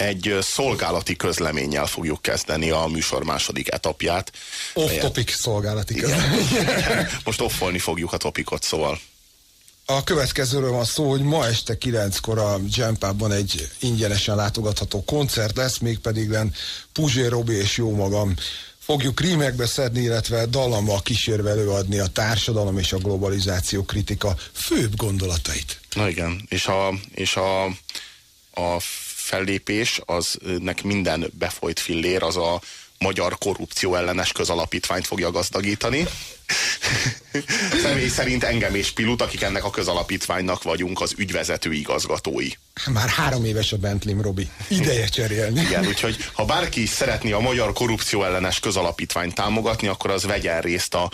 egy szolgálati közleménnyel fogjuk kezdeni a műsor második etapját. Off-topic szolgálati közlemény. Most offolni fogjuk a topikot, szóval. A következőről van szó, hogy ma este 9-kor a Jam Pubban egy ingyenesen látogatható koncert lesz, mégpedig len Puzsé Robi és jó magam fogjuk rímekbe szedni, illetve dallammal kísérve előadni a társadalom és a globalizáció kritika főbb gondolatait. Na igen, és a, és a, a fellépés, az nek minden befolyt fillér, az a magyar korrupció ellenes közalapítványt fogja gazdagítani. Személy szerint engem és Pilut, akik ennek a közalapítványnak vagyunk, az ügyvezető igazgatói. Már három éves a Bentlim Robi. Ideje cserélni. Igen, úgyhogy ha bárki szeretné a magyar korrupció ellenes közalapítványt támogatni, akkor az vegyen részt a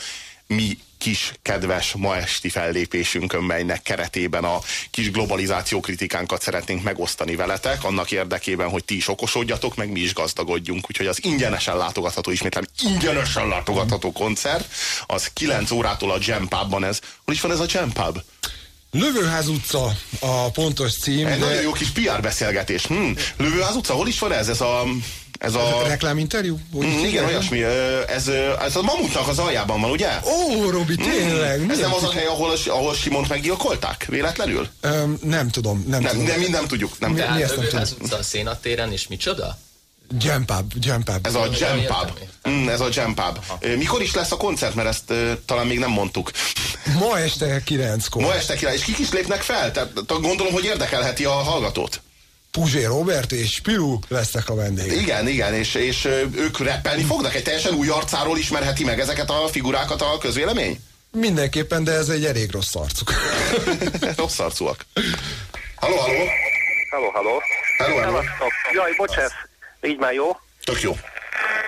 mi kis kedves ma esti fellépésünkön, melynek keretében a kis globalizáció kritikánkat szeretnénk megosztani veletek, annak érdekében, hogy ti is okosodjatok, meg mi is gazdagodjunk. Úgyhogy az ingyenesen látogatható, ismétlem, ingyenesen látogatható koncert, az 9 órától a Jam Pubban ez. Hol is van ez a Jam Pub? Lövőház utca a pontos cím, Egy de nagyon jó kis PR beszélgetés. Hm. Lövőház utca, hol is van ez? Ez a... Ez a... rekláminterjú? Úgy Mm, igen, olyasmi. Ez, ez a mamutnak az aljában van, ugye? Ó, Robi, tényleg? Ez milyen nem az a hely, ahol, ahol Simont meggyilkolták? Véletlenül? Öm, nem tudom, nem, Nem, tudom. de mi nem tudjuk. Nem. Mi- Tehát ezt nem utca a Szénatéren, és micsoda? Jam pub, jam pub. Ez a Jam Pub. Mm, ez a Jam Pub. Mikor is lesz a koncert, mert ezt ö, talán még nem mondtuk. Ma este kilenckor. Ma este király, és kik is lépnek fel? Tehát gondolom, hogy érdekelheti a hallgatót. Puzsé Robert és Pilu lesznek a vendégek. Igen, igen, és, és ők rappelni fognak. Egy teljesen új arcáról ismerheti meg ezeket a figurákat a közvélemény? Mindenképpen, de ez egy elég rossz arcuk. Rossz arcúak. Halló, halló. Halló, halló. Halló, halló. Jaj, bocs, ez így már jó. Tök jó.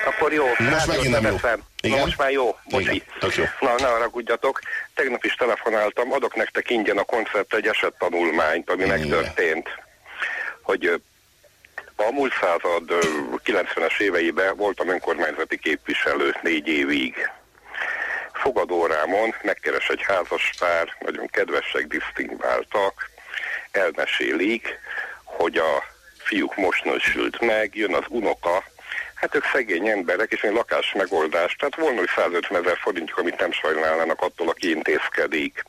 Akkor jó. Most megint nem jó. Igen? Na most már jó. Bocsi. Igen, tök jó. Na, ne haragudjatok. Tegnap is telefonáltam, adok nektek ingyen a koncert egy esettanulmányt, ami Igen. megtörtént. Hogy a múlt század ö, 90-es éveiben voltam önkormányzati képviselő négy évig. Fogadórámon megkeres egy házaspár, nagyon kedvesek, disztingváltak, elmesélik, hogy a fiúk most nősült meg, jön az unoka, hát ők szegény emberek, és egy lakás megoldás, tehát volna, hogy 150 ezer forintjuk, amit nem sajnálnának attól, aki intézkedik.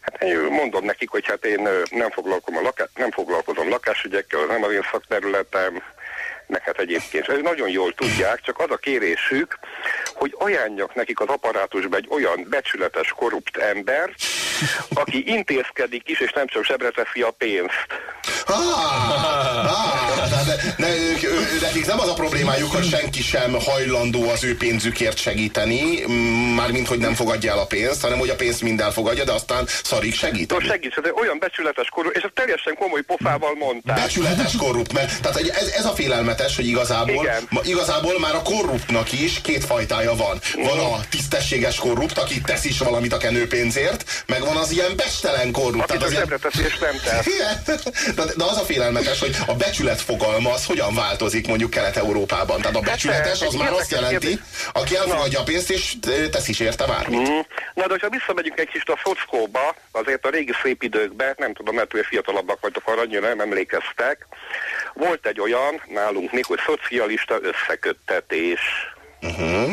Hát én mondom nekik, hogy hát én nem foglalkozom, a laká- nem foglalkozom lakásügyekkel, nem az én szakterületem, hát egyébként, és nagyon jól tudják, csak az a kérésük, hogy ajánljak nekik az apparátusba egy olyan becsületes, korrupt ember, aki intézkedik is, és nem csak zsebre teszi a pénzt. Ah, ah, de, de ők, ő, nekik nem az a problémájuk, hogy senki sem hajlandó az ő pénzükért segíteni, mármint, hogy nem fogadja el a pénzt, hanem hogy a pénzt mind elfogadja, de aztán szarik segít. Na segíts, ez olyan becsületes korrupt, és ezt teljesen komoly pofával mondták. Becsületes korrupt, mert tehát ez, ez a félelmetes, hogy igazából, Igen. ma, igazából már a korruptnak is két fajtája van. Van a tisztességes korrupt, aki tesz is valamit a kenőpénzért, meg van az ilyen bestelen korrupt. A az ilyen- zsebre teszi, és nem tesz. De, de az a félelmetes, hogy a becsület fogalma az hogyan változik mondjuk Kelet-Európában. Tehát a becsületes az már azt jelenti, aki elfogadja a pénzt és tesz is érte bármit. Mm. Na, de hogyha visszamegyünk egy kicsit a szockóba, azért a régi szép időkben, nem tudom, mert hogy fiatalabbak vagytok, arra annyira nem emlékeztek, volt egy olyan nálunk még, hogy szocialista összeköttetés. Uh-huh.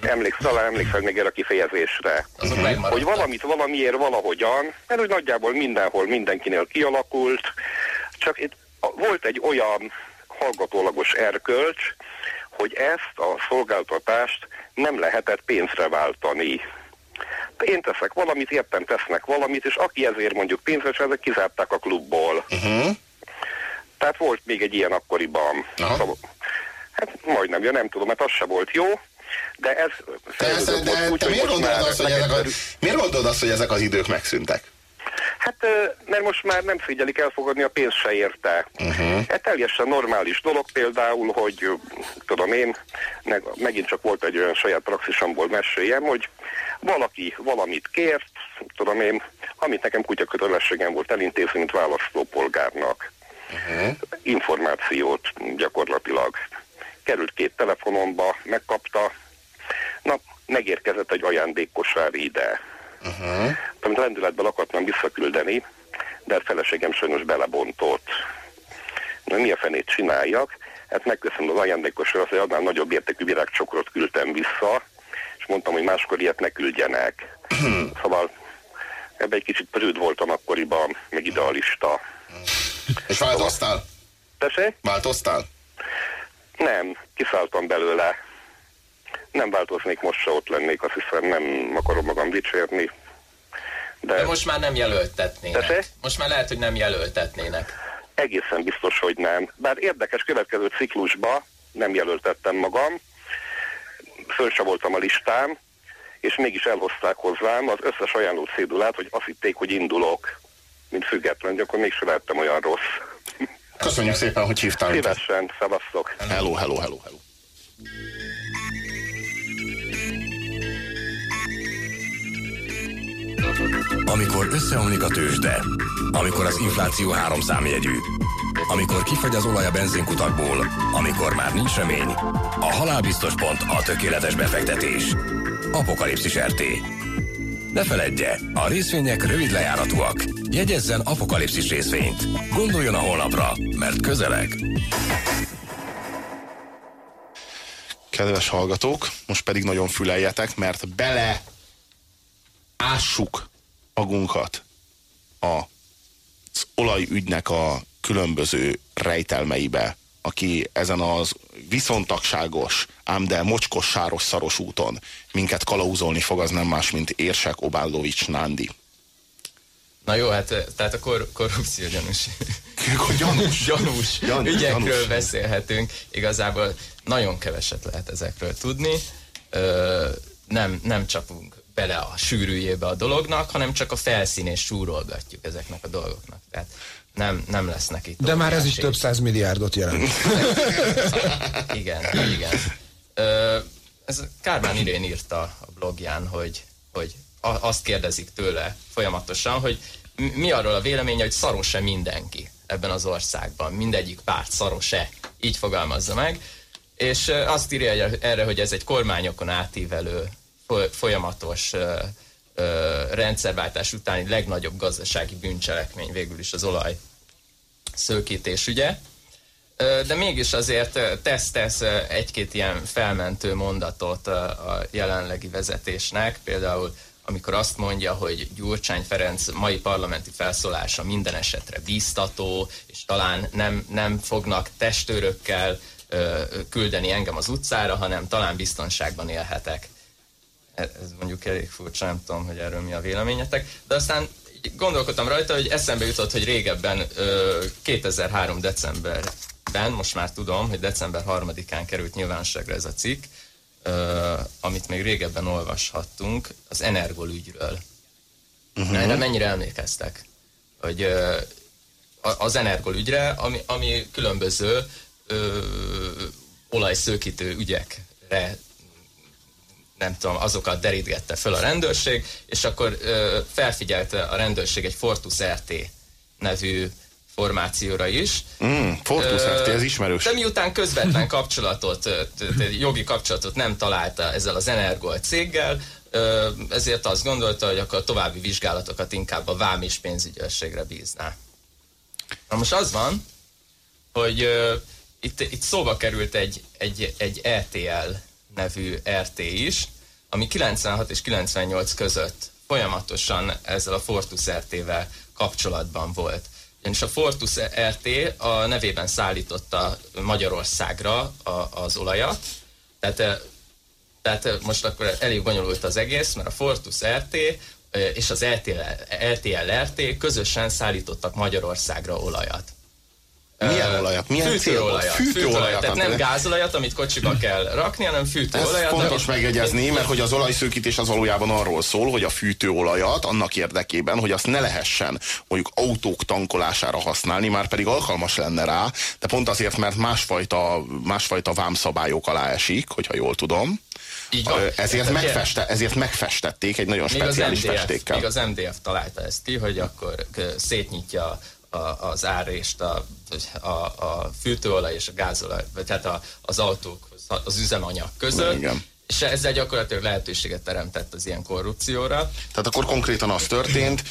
Emléksz, talán emlékszel még erre a kifejezésre. Azok Hogy megmaradtak. valamit valamiért valahogyan, mert hogy nagyjából mindenhol mindenkinél kialakult, csak itt volt egy olyan hallgatólagos erkölcs, hogy ezt a szolgáltatást nem lehetett pénzre váltani. Én teszek valamit, értem tesznek valamit, és aki ezért mondjuk pénzre, ezek kizárták a klubból. Uh-huh. Tehát volt még egy ilyen akkoriban. Aha. Hát majdnem, ja nem tudom, mert az se volt jó, de ez... Ezt, de, úgy, te miért, gondolod azt, hogy ezek a, miért gondolod azt, hogy ezek az idők megszűntek? Hát, mert most már nem figyelik elfogadni a pénzt se érte. Uh-huh. Ez teljesen normális dolog például, hogy tudom én, meg, megint csak volt egy olyan saját praxisomból meséljem, hogy valaki valamit kért, tudom én, amit nekem kutya kötelességem volt elintézni, mint választópolgárnak. Uh-huh. Információt gyakorlatilag. Került két telefonomba, megkapta, na, megérkezett egy ajándékkosár ide Uh-huh. amit rendületben akartam visszaküldeni, de a feleségem sajnos belebontott. Na, mi a fenét csináljak? Hát megköszönöm az ajándékosra, azt, hogy annál nagyobb értékű virágcsokrot küldtem vissza, és mondtam, hogy máskor ilyet ne küldjenek. szóval ebbe egy kicsit prőd voltam akkoriban, meg idealista. És változtál? Tessék? Változtál? Nem, kiszálltam belőle. Nem változnék, most se ott lennék, azt hiszem nem akarom magam dicsérni. De, De most már nem jelöltetnének. Tessék? Most már lehet, hogy nem jelöltetnének. Egészen biztos, hogy nem. Bár érdekes következő ciklusba nem jelöltettem magam, föl se voltam a listám, és mégis elhozták hozzám az összes ajánló cédulát, hogy azt hitték, hogy indulok, mint független, de akkor mégsem lettem olyan rossz. Köszönjük szépen, hogy hívtál. Szívesen, szevasztok. Hello, hello, hello, hello. Amikor összeomlik a tőzsde, amikor az infláció három számjegyű, amikor kifagy az olaj a benzinkutakból, amikor már nincs remény, a halálbiztos pont a tökéletes befektetés. Apokalipszis RT. Ne feledje, a részvények rövid lejáratúak. Jegyezzen apokalipszis részvényt. Gondoljon a holnapra, mert közeleg. Kedves hallgatók, most pedig nagyon füleljetek, mert bele ássuk magunkat az olajügynek a különböző rejtelmeibe, aki ezen az viszontagságos, ám de mocskos, sáros, szaros úton minket kalauzolni fog, az nem más, mint Érsek Obáldovics Nándi. Na jó, hát tehát a kor- korrupció gyanús. Gyanús. gyanús. Gyanús, ügyekről gyanús. beszélhetünk. Igazából nagyon keveset lehet ezekről tudni. Ö, nem, nem csapunk bele a sűrűjébe a dolognak, hanem csak a felszínén súrolgatjuk ezeknek a dolgoknak. Tehát nem, nem lesznek itt De már ez is több száz milliárdot jelent. Igen, igen. Ez Kármán Irén írta a blogján, hogy, hogy azt kérdezik tőle folyamatosan, hogy mi arról a véleménye, hogy szaros-e mindenki ebben az országban, mindegyik párt szaros-e, így fogalmazza meg, és azt írja erre, hogy ez egy kormányokon átívelő, folyamatos rendszerváltás utáni legnagyobb gazdasági bűncselekmény végül is az olaj szőkítés ügye. De mégis azért tesz-tesz egy-két ilyen felmentő mondatot a jelenlegi vezetésnek, például amikor azt mondja, hogy Gyurcsány Ferenc mai parlamenti felszólása minden esetre bíztató, és talán nem, nem fognak testőrökkel küldeni engem az utcára, hanem talán biztonságban élhetek. E, ez mondjuk elég furcsa, nem tudom, hogy erről mi a véleményetek. De aztán gondolkodtam rajta, hogy eszembe jutott, hogy régebben ö, 2003. decemberben, most már tudom, hogy december 3-án került nyilvánosságra ez a cikk, amit még régebben olvashattunk, az Energol ügyről. Uh-huh. Erre mennyire emlékeztek? Hogy az Energol ügyre, ami, ami különböző uh, olajszőkítő ügyekre nem tudom, azokat derítgette föl a rendőrség, és akkor ö, felfigyelte a rendőrség egy Fortus RT nevű formációra is. Mm, Fortus uh, ez ismerős. De miután közvetlen kapcsolatot, jogi kapcsolatot nem találta ezzel az Energol céggel, ezért azt gondolta, hogy akkor a további vizsgálatokat inkább a vám és pénzügyőrségre bízná. Na most az van, hogy uh, itt, itt szóba került egy, egy, egy RTL nevű RT is, ami 96 és 98 között folyamatosan ezzel a Fortus RT-vel kapcsolatban volt és a Fortus RT a nevében szállította Magyarországra a, az olajat, tehát, eh, tehát eh, most akkor elég bonyolult az egész, mert a Fortus RT eh, és az RTL, RTL RT közösen szállítottak Magyarországra olajat. Milyen olajat? Milyen fűtőolajat. Fűtőolajat. Tehát nem gázolajat, amit kocsiba kell rakni, hanem fűtőolajat. Ez fontos amit... megjegyezni, mert hogy az olajszőkítés az valójában arról szól, hogy a fűtőolajat annak érdekében, hogy azt ne lehessen mondjuk autók tankolására használni, már pedig alkalmas lenne rá, de pont azért, mert másfajta, másfajta vámszabályok alá esik, hogyha jól tudom. Így van. Ezért, megfeste, ezért megfestették egy nagyon még speciális MDF, festékkel. Még az MDF találta ezt ki, hogy akkor szétnyitja a, az árést a, a, a fűtőolaj és a gázolaj, vagy hát a, az autók, az üzemanyag között. Igen. És ezzel gyakorlatilag lehetőséget teremtett az ilyen korrupcióra. Tehát akkor konkrétan az történt,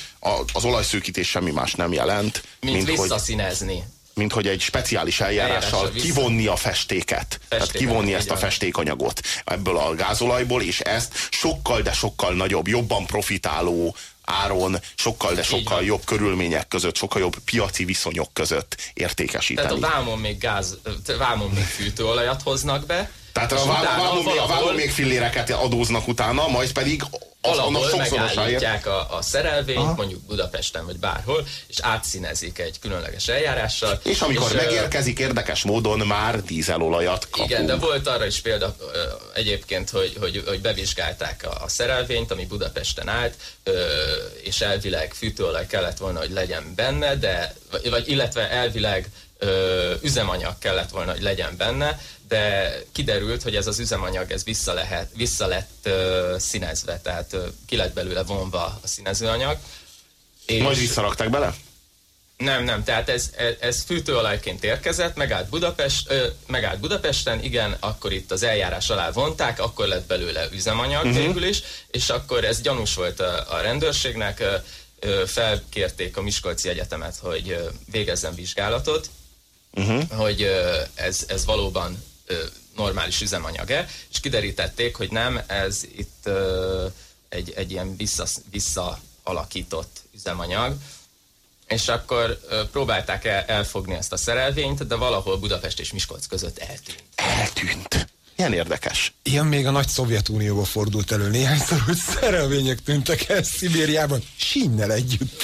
az olajszűkítés semmi más nem jelent. Mint, mint visszaszínezni. Hogy mint hogy egy speciális eljárással kivonni a festéket. Festék, tehát kivonni ezt a festékanyagot ebből a gázolajból, és ezt sokkal, de sokkal nagyobb, jobban profitáló áron, sokkal, de sokkal jobb körülmények között, sokkal jobb piaci viszonyok között értékesíteni. Tehát a vámon még gáz, vámon még fűtőolajat hoznak be, tehát a vámon, még, a vámon még filléreket adóznak utána, majd pedig annak megállítják a, a szerelvényt, Aha. mondjuk Budapesten vagy bárhol, és átszínezik egy különleges eljárással. És amikor és, megérkezik, érdekes módon már dízelolajat kapunk. Igen, de volt arra is példa egyébként, hogy, hogy, hogy bevizsgálták a, a szerelvényt, ami Budapesten állt, és elvileg fűtőolaj kellett volna, hogy legyen benne, de, vagy illetve elvileg üzemanyag kellett volna, hogy legyen benne, de kiderült, hogy ez az üzemanyag ez vissza, lehet, vissza lett uh, színezve, tehát uh, ki lett belőle vonva a színezőanyag. És Majd visszarakták bele? Nem, nem, tehát ez, ez fűtőolajként érkezett, megállt, Budapest, ö, megállt Budapesten, igen, akkor itt az eljárás alá vonták, akkor lett belőle üzemanyag uh-huh. végül is, és akkor ez gyanús volt a, a rendőrségnek, ö, ö, felkérték a Miskolci Egyetemet, hogy ö, végezzen vizsgálatot, uh-huh. hogy ez, ez valóban normális üzemanyag-e, és kiderítették, hogy nem, ez itt egy, egy ilyen vissza, visszaalakított üzemanyag, és akkor próbálták el, elfogni ezt a szerelvényt, de valahol Budapest és Miskolc között eltűnt. Eltűnt. Ilyen érdekes. Ilyen még a nagy Szovjetunióban fordult elő néhányszor, hogy szerelvények tűntek el Szibériában, sínnel együtt.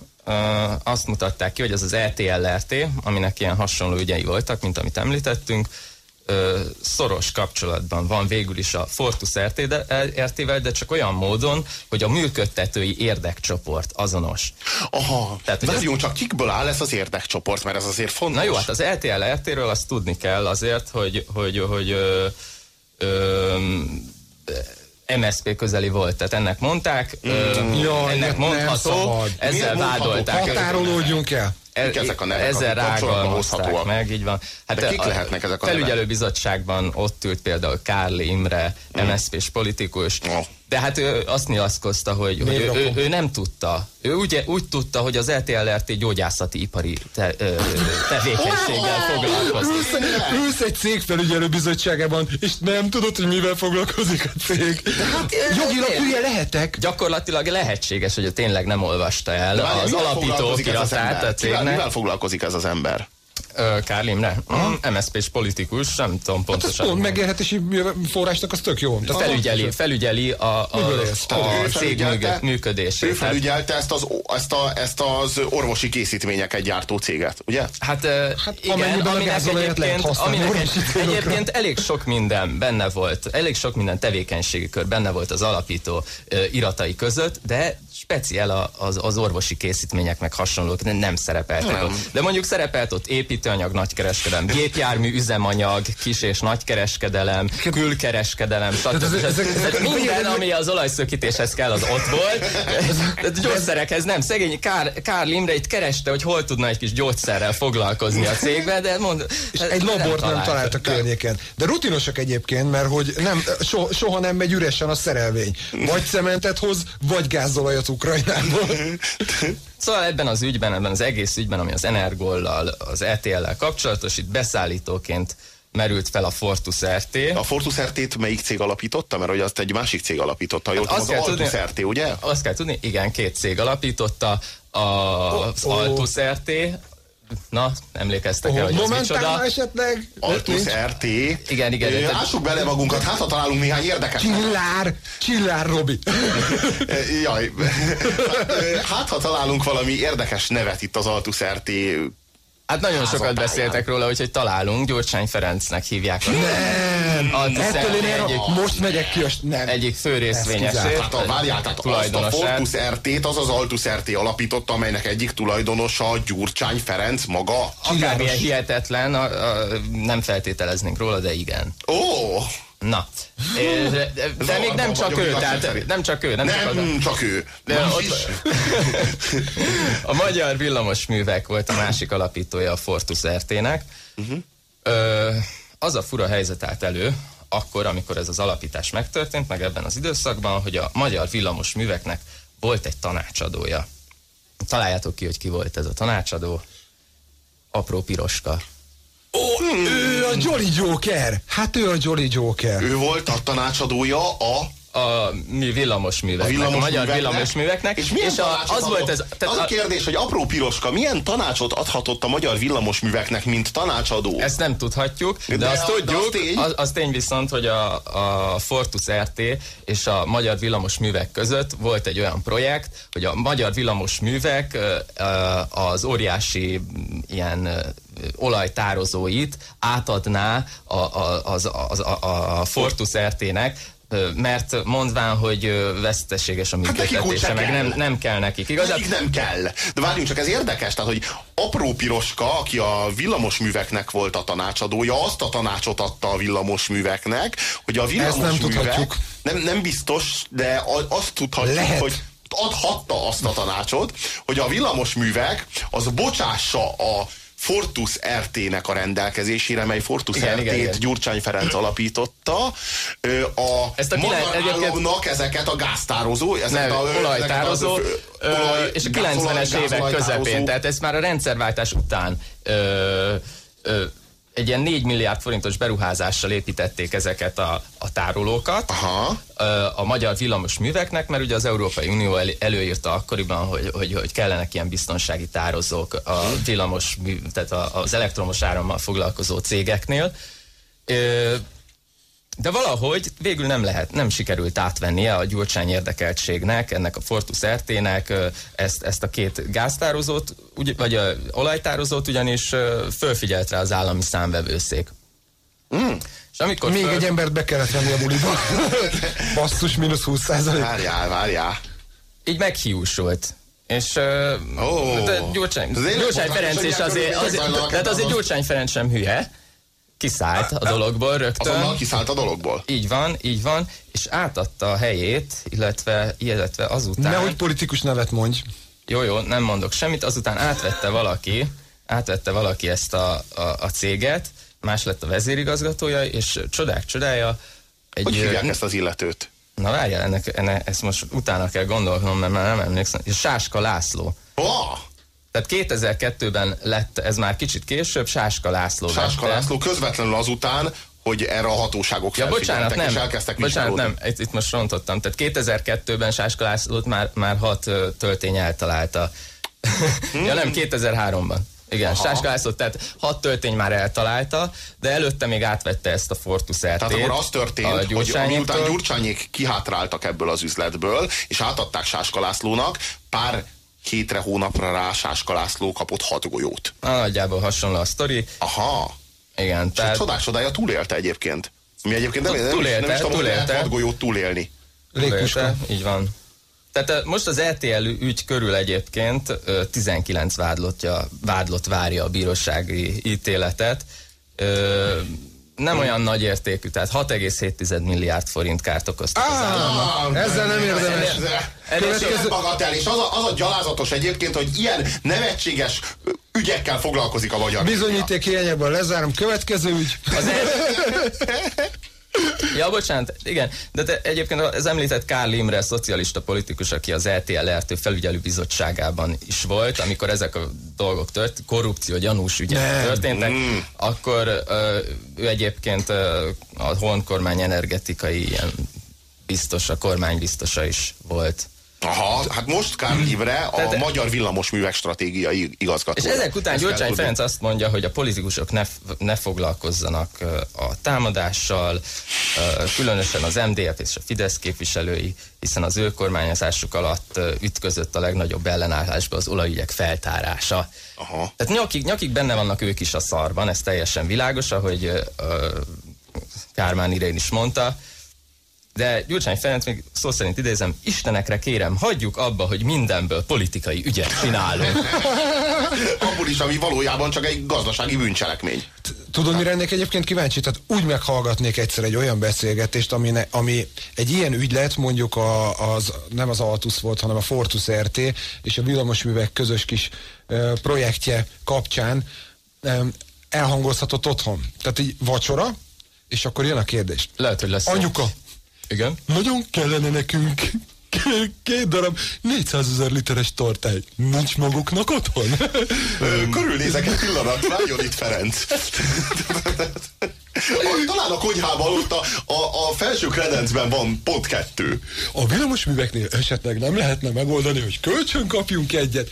azt mutatták ki, hogy ez az ETLRT, aminek ilyen hasonló ügyei voltak, mint amit említettünk, szoros kapcsolatban van végül is a Fortus RT-vel, de csak olyan módon, hogy a működtetői érdekcsoport azonos. Aha, Tehát, várjunk ez... csak, kikből áll ez az érdekcsoport, mert ez azért fontos. Na jó, hát az LTL-RT-ről azt tudni kell azért, hogy, hogy, hogy ö, ö, MSZP közeli volt, tehát ennek mondták, mm. ö, Jaj, ennek mondható, ezzel vádolták. Határolódjunk el. Mik ezek a nevek, Ezer rágalmazták meg, így van. Hát De kik lehetnek ezek a Felügyelőbizottságban ott ült például Kárli Imre, mm. MSZP-s politikus, oh. De hát ő azt nyilatkozta, hogy, hogy ő, ő, ő nem tudta. Ő úgy, úgy tudta, hogy az LTLRT gyógyászati ipari te, ö, tevékenységgel foglalkozik. Ülsz egy cégfelügyelő bizottságában, és nem tudod, hogy mivel foglalkozik a cég. Hát, Jogilag hülye lehetek. Gyakorlatilag lehetséges, hogy ő tényleg nem olvasta el De az alapító kiratát a cégnek. Mivel foglalkozik ez az ember? Kárl Imre? Mm, MSZP-s politikus, nem tudom pontosan. Hát megélhetési forrásnak az tök jó. Tehát felügyeli, felügyeli a, a, a, a cég működését. Ő felügyelte ezt az, ezt, a, ezt az orvosi készítményeket gyártó céget, ugye? Hát, hát igen, aminek egyébként, aminek egyébként elég sok minden benne volt, elég sok minden tevékenységi kör benne volt az alapító iratai között, de speciál az, az orvosi készítmények meg hasonlók nem szerepeltek nem. ott. De mondjuk szerepelt ott építőanyag, nagykereskedelem, gépjármű üzemanyag, kis és nagykereskedelem, külkereskedelem, stb. Ez, ez, ez, ez minden, ami az olajszökítéshez kell, az ott volt. Gyógyszerekhez nem. Szegény Kár, Kárl Imre itt kereste, hogy hol tudna egy kis gyógyszerrel foglalkozni a cégbe, de mond, és egy labort nem, nem talált a környéken. De rutinosak egyébként, mert hogy nem, so, soha nem megy üresen a szerelvény. Vagy cementet hoz, vagy gázolajat Ukrajnából. Szóval ebben az ügyben, ebben az egész ügyben, ami az Energollal, az ETL-lel kapcsolatos, itt beszállítóként merült fel a Fortus RT. A Fortus RT-t melyik cég alapította? Mert hogy azt egy másik cég alapította. Jól hát az Altus tudni, RT, ugye? Azt kell tudni, igen, két cég alapította. A, az oh, oh. Altus RT, Na, emlékeztek el, hogy ez micsoda? esetleg? Altus RT. Igen, igen. Ássuk bele magunkat, hát ha találunk néhány érdekes. Csillár, csillár Robi. Jaj, hát ha találunk valami érdekes nevet itt az Altus RT Hát nagyon sokat beszéltek róla, hogy, hogy találunk, Gyurcsány Ferencnek hívják. Nem! A Ettől én egyik, most megyek ki, nem. Egyik fő részvényesét. Hát a, várjál, tehát azt a Fortus RT-t az az Altus RT alapította, amelynek egyik tulajdonosa Gyurcsány Ferenc maga. Akármilyen hihetetlen, a, a, nem feltételeznénk róla, de igen. Ó! Oh. Na, de, de, még nem csak ő, tehát nem csak ő. Nem, nem csak, az, csak ő. De ott, a Magyar Villamosművek volt a másik alapítója a Fortus RT-nek. Uh-huh. az a fura helyzet állt elő, akkor, amikor ez az alapítás megtörtént, meg ebben az időszakban, hogy a Magyar Villamosműveknek volt egy tanácsadója. Találjátok ki, hogy ki volt ez a tanácsadó. Apró Piroska. Hmm. ő a Jolly Joker! Hát ő a Jolly Joker. Ő volt a tanácsadója a a mi villamosműveknek, a, villamos a magyar villamosműveknek. És, milyen és a, az volt ez... Tehát az a kérdés, hogy apró piroska milyen tanácsot adhatott a magyar villamosműveknek, mint tanácsadó? Ezt nem tudhatjuk, de, de azt tudjuk, de az, tény. Az, az tény viszont, hogy a, a Fortus RT és a magyar villamosművek között volt egy olyan projekt, hogy a magyar villamosművek az óriási ilyen olajtározóit átadná a, a, az, az, a, a Fortus RT-nek, mert mondván, hogy veszteséges a hát működtetése, hát meg nem, nem kell nekik. Igaz? Nekik nem kell. De várjunk csak, ez érdekes, tehát, hogy apró piroska, aki a villamosműveknek volt a tanácsadója, azt a tanácsot adta a villamosműveknek, hogy a villamosművek... Nem, nem, nem biztos, de azt tudhatjuk, Lehet. hogy adhatta azt a tanácsot, hogy a villamosművek az bocsássa a Fortus RT-nek a rendelkezésére, mely Fortus igen, RT-t igen, igen. Gyurcsány Ferenc alapította. A Ezt a államnak ezeket a gáztározó, ezeket nem, a olajtározó, olaj, és a 90-es évek közepén, tehát ez már a rendszerváltás után ö, ö, egy ilyen 4 milliárd forintos beruházással építették ezeket a, a tárolókat Aha. a magyar villamos műveknek, mert ugye az Európai Unió el, előírta akkoriban, hogy, hogy, hogy kellenek ilyen biztonsági tározók a villamos, mű, tehát az elektromos árammal foglalkozó cégeknél. De valahogy végül nem lehet, nem sikerült átvennie a gyurcsány érdekeltségnek, ennek a Fortus RT-nek ezt, ezt a két gáztározót, vagy a olajtározót, ugyanis fölfigyelt rá az állami számvevőszék. Mm. És amikor Még föl... egy embert be kellett venni a buliba. Basszus, mínusz 20 százalék. Várjál, várjál. Így meghiúsult. És oh. Gyurcsány, Gyurcsány Ferenc is azért, azért, azért, azért Gyurcsány Ferenc sem hülye kiszállt a dologból rögtön. Azonnal kiszállt a dologból. Így van, így van, és átadta a helyét, illetve, illetve azután... Nehogy politikus nevet mondj. Jó, jó, nem mondok semmit, azután átvette valaki, átvette valaki ezt a, a, a céget, más lett a vezérigazgatója, és csodák csodája... Egy, Hogy hívják ezt az illetőt? Na várjál, ennek, ennek, ezt most utána kell gondolnom, mert már nem emlékszem. Sáska László. Oh! Tehát 2002-ben lett, ez már kicsit később, Sáska László Sáska vette. László közvetlenül azután, hogy erre a hatóságok ja, bocsánat, nem, és elkezdtek Bocsánat, nem, itt, itt most rontottam. Tehát 2002-ben Sáska Lászlót már, már hat töltény eltalálta. Hmm. ja nem, 2003-ban. Igen, Aha. Sáska László, tehát hat töltény már eltalálta, de előtte még átvette ezt a Fortus RT-t. Tehát akkor az történt, hogy miután Gyurcsányék kihátráltak ebből az üzletből, és átadták Sáska Lászlónak, pár hétre, hónapra rá Sáska László kapott hat golyót. Na, nagyjából hasonló a sztori. Aha. Igen, tehát... Csodás csodája túlélte egyébként. Mi egyébként nem, nem, túlélte, nem is tudom, túlélte. hat golyót túlélni. Túlélte, így van. Tehát most az RTL ügy körül egyébként 19 vádlottja, vádlott várja a bírósági ítéletet nem olyan nagy értékű, tehát 6,7 milliárd forint kárt okoztak az államnak. Ezzel nem érdemes. Következő... Bagatel, és az a, az a gyalázatos egyébként, hogy ilyen nevetséges ügyekkel foglalkozik a magyar Bizonyíték hiányában lezárom. Következő ügy. Az Ja, bocsánat, igen, de te, egyébként az említett Kárl Imre, szocialista politikus, aki az RTL RT felügyelő bizottságában is volt, amikor ezek a dolgok tört, korrupció, gyanús ügyek történtek, mm. akkor ö, ő egyébként ö, a honkormány energetikai ilyen biztosa, kormánybiztosa is volt. Aha, hát most Kárl Ivre a Tehát, magyar villamosművek stratégiai igazgató. És ezek után Gyurcsány Ferenc azt mondja, hogy a politikusok ne, ne foglalkozzanak a támadással, különösen az MDF és a Fidesz képviselői, hiszen az ő kormányozásuk alatt ütközött a legnagyobb ellenállásba az olajügyek feltárása. Aha. Tehát nyakig, nyakig benne vannak ők is a szarban, ez teljesen világos, ahogy Kármán Irén is mondta, de Gyurcsány Ferenc még szó szerint idézem, Istenekre kérem, hagyjuk abba, hogy mindenből politikai ügyet csinálunk. Abból is, ami valójában csak egy gazdasági bűncselekmény. Tudod, mire ennek egyébként kíváncsi? Tehát úgy meghallgatnék egyszer egy olyan beszélgetést, ami, ne, ami egy ilyen ügylet, mondjuk a, az, nem az Altus volt, hanem a Fortus RT és a villamosművek közös kis uh, projektje kapcsán um, elhangozhatott otthon. Tehát egy vacsora, és akkor jön a kérdés. Lehet, hogy lesz. Anyuka, igen? Nagyon kellene nekünk két darab 400 ezer literes tortáj. Nincs maguknak otthon? Körülnézek egy pillanatra, jön itt Ferenc. Talán a konyhában ott a, a, a felső kredencben van pont kettő. A villamosműveknél esetleg nem lehetne megoldani, hogy kölcsön kapjunk egyet.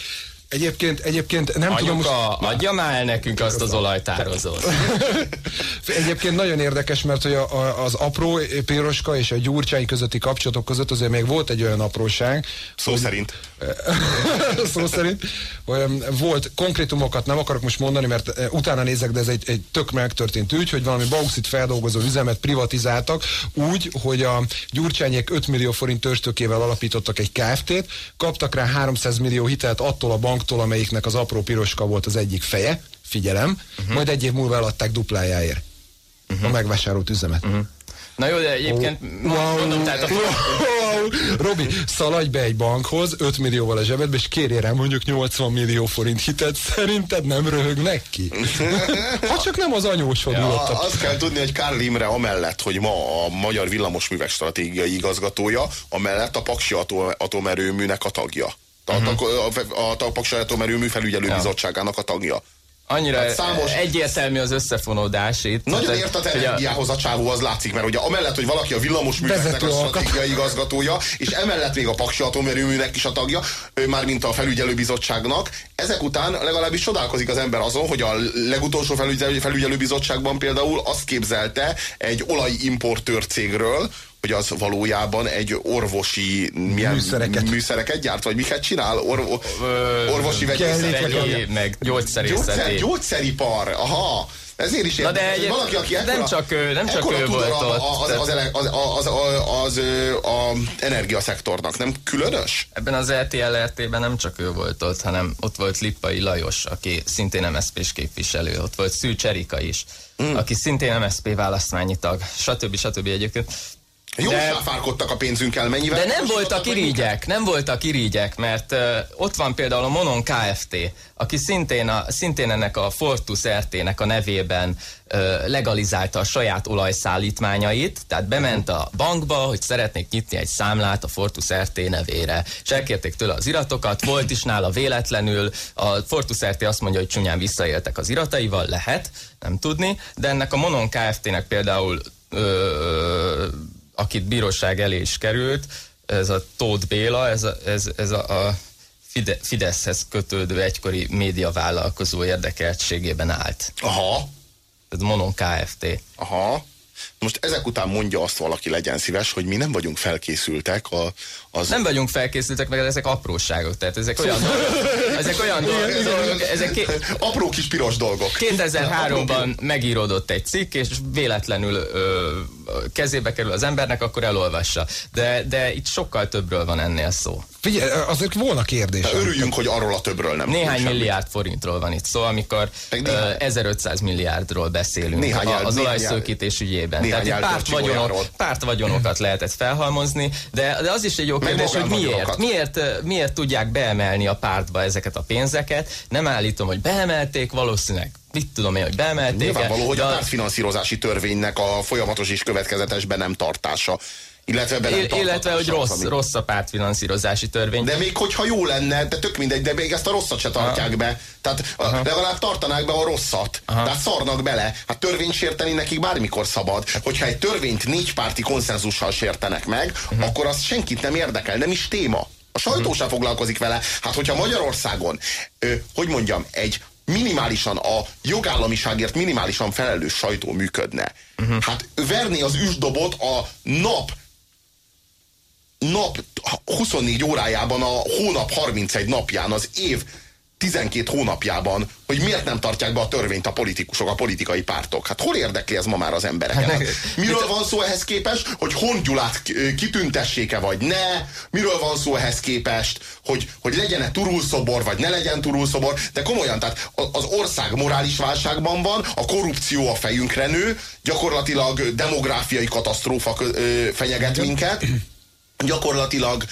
Egyébként, egyébként nem Anyuka, tudom most... adja már el nekünk azt az olajtározót. egyébként nagyon érdekes, mert hogy a, a, az apró piroska és a gyurcsány közötti kapcsolatok között azért még volt egy olyan apróság. Szó hogy, szerint. szó szerint. Hogy volt konkrétumokat nem akarok most mondani, mert eh, utána nézek, de ez egy, egy tök megtörtént ügy, hogy valami bauxit feldolgozó üzemet privatizáltak úgy, hogy a gyurcsányék 5 millió forint törstökével alapítottak egy Kft-t, kaptak rá 300 millió hitelt attól a bank banktól, amelyiknek az apró piroska volt az egyik feje, figyelem, uh-huh. majd egy év múlva eladták duplájáért uh-huh. a megvásárolt üzemet. Uh-huh. Na jó, de egyébként oh, mondom, tehát a... Wow. Robi, szaladj be egy bankhoz 5 millióval a zsebedbe, és kérjél rá mondjuk 80 millió forint hitet, szerinted nem röhögnek ki? ha csak nem az anyósod ja, Azt kell tudni, hogy Kárl Imre amellett, hogy ma a Magyar Villamosművek stratégiai igazgatója, amellett a Paksi atomerőműnek a tagja a, uh-huh. a, a, a Paksi Atomerőmű felügyelő bizottságának a tagja. annyira Tehát számos- egyértelmű az összefonódás itt. Nagyon Tehát, ért a hogy a- energiához a csávó, az látszik, mert ugye amellett, hogy valaki a villamos műveknek Vezető a stratégiai igazgatója, és emellett még a Paksi atomerőműnek is a tagja, ő már mint a felügyelőbizottságnak, ezek után legalábbis csodálkozik az ember azon, hogy a legutolsó felügyelő, felügyelőbizottságban például azt képzelte egy olajimportőr cégről, hogy az valójában egy orvosi milyen Műszereket. műszereket gyárt, vagy miket csinál? Or, or, orvosi vegyészet. Meg Gyógyszer, gyógyszerészeti. gyógyszeripar, aha. Ezért is Na de egy- valaki, aki nem ekkora, csak ő- nem csak ő volt ott, az, az, az, az, az, az, a energiaszektornak, nem különös? Ebben az RTL-RT-ben nem csak ő volt ott, hanem ott volt Lippai Lajos, aki szintén MSZP-s képviselő, ott volt Szűcs Erika is, Hmm. aki szintén MSZP választmányi tag, stb. stb. egyébként. Jó De- sáfárkodtak a pénzünkkel, mennyivel? De nem voltak irigyek, nem voltak irigyek, mert uh, ott van például a Monon Kft., aki szintén, a, szintén ennek a Fortus RT-nek a nevében uh, legalizálta a saját olajszállítmányait, tehát bement a bankba, hogy szeretnék nyitni egy számlát a Fortus RT nevére, és elkérték tőle az iratokat, volt is nála véletlenül, a Fortus RT azt mondja, hogy csúnyán visszaéltek az irataival, lehet, nem tudni, de ennek a Monon Kft-nek például ö, akit bíróság elé is került, ez a Tóth Béla, ez a, ez, ez a, a Fide, Fideszhez kötődő egykori médiavállalkozó érdekeltségében állt. Aha, Ez Monon Kft. aha. Most ezek után mondja azt valaki, legyen szíves, hogy mi nem vagyunk felkészültek a, az... Nem vagyunk felkészültek, meg ezek apróságok, tehát ezek olyan dolgok, ezek olyan dolgok, ezek ké- Apró kis piros dolgok. 2003-ban megíródott egy cikk, és véletlenül ö, kezébe kerül az embernek, akkor elolvassa. De, de itt sokkal többről van ennél szó. Figyelj, azért volna kérdés. Örüljünk, hogy arról a többről nem Néhány milliárd forintról van itt szó, amikor Meg ö, néhány- 1500 milliárdról beszélünk Néhány a- az olajszőkítés ügyében. néhány Tehát párt, vagyonok, párt vagyonokat lehetett felhalmozni, de, de az is egy jó kérdés, hogy miért, miért, miért tudják beemelni a pártba ezeket a pénzeket. Nem állítom, hogy beemelték, valószínűleg mit tudom én, hogy beemelték. Nyilvánvaló, hogy de a pártfinanszírozási törvénynek a folyamatos és következetes be nem tartása. Illetve be nem ill- illetve, hogy rossz, ami- rossz a pártfinanszírozási törvény. De még hogyha jó lenne, de tök mindegy, de még ezt a rosszat se tartják be. Tehát a, legalább tartanák be a rosszat. Aha. Tehát szarnak bele. Hát törvényt sérteni nekik bármikor szabad. Hogyha egy törvényt négypárti konszenzussal sértenek meg, Mhm. akkor az senkit nem érdekel, nem is téma. A sajtó sem foglalkozik vele. Hát hogyha Magyarországon, ö, hogy mondjam, egy minimálisan a jogállamiságért minimálisan felelős sajtó működne. Mhm. Hát verni az üsdobot a nap nap 24 órájában, a hónap 31 napján, az év 12 hónapjában, hogy miért nem tartják be a törvényt a politikusok, a politikai pártok. Hát hol érdekli ez ma már az embereket? Hát, miről van szó ehhez képest, hogy Hongyulát kitüntessék-e vagy ne? Miről van szó ehhez képest, hogy, hogy legyen-e turulszobor, vagy ne legyen turulszobor? De komolyan, tehát az ország morális válságban van, a korrupció a fejünkre nő, gyakorlatilag demográfiai katasztrófa fenyeget minket, gyakorlatilag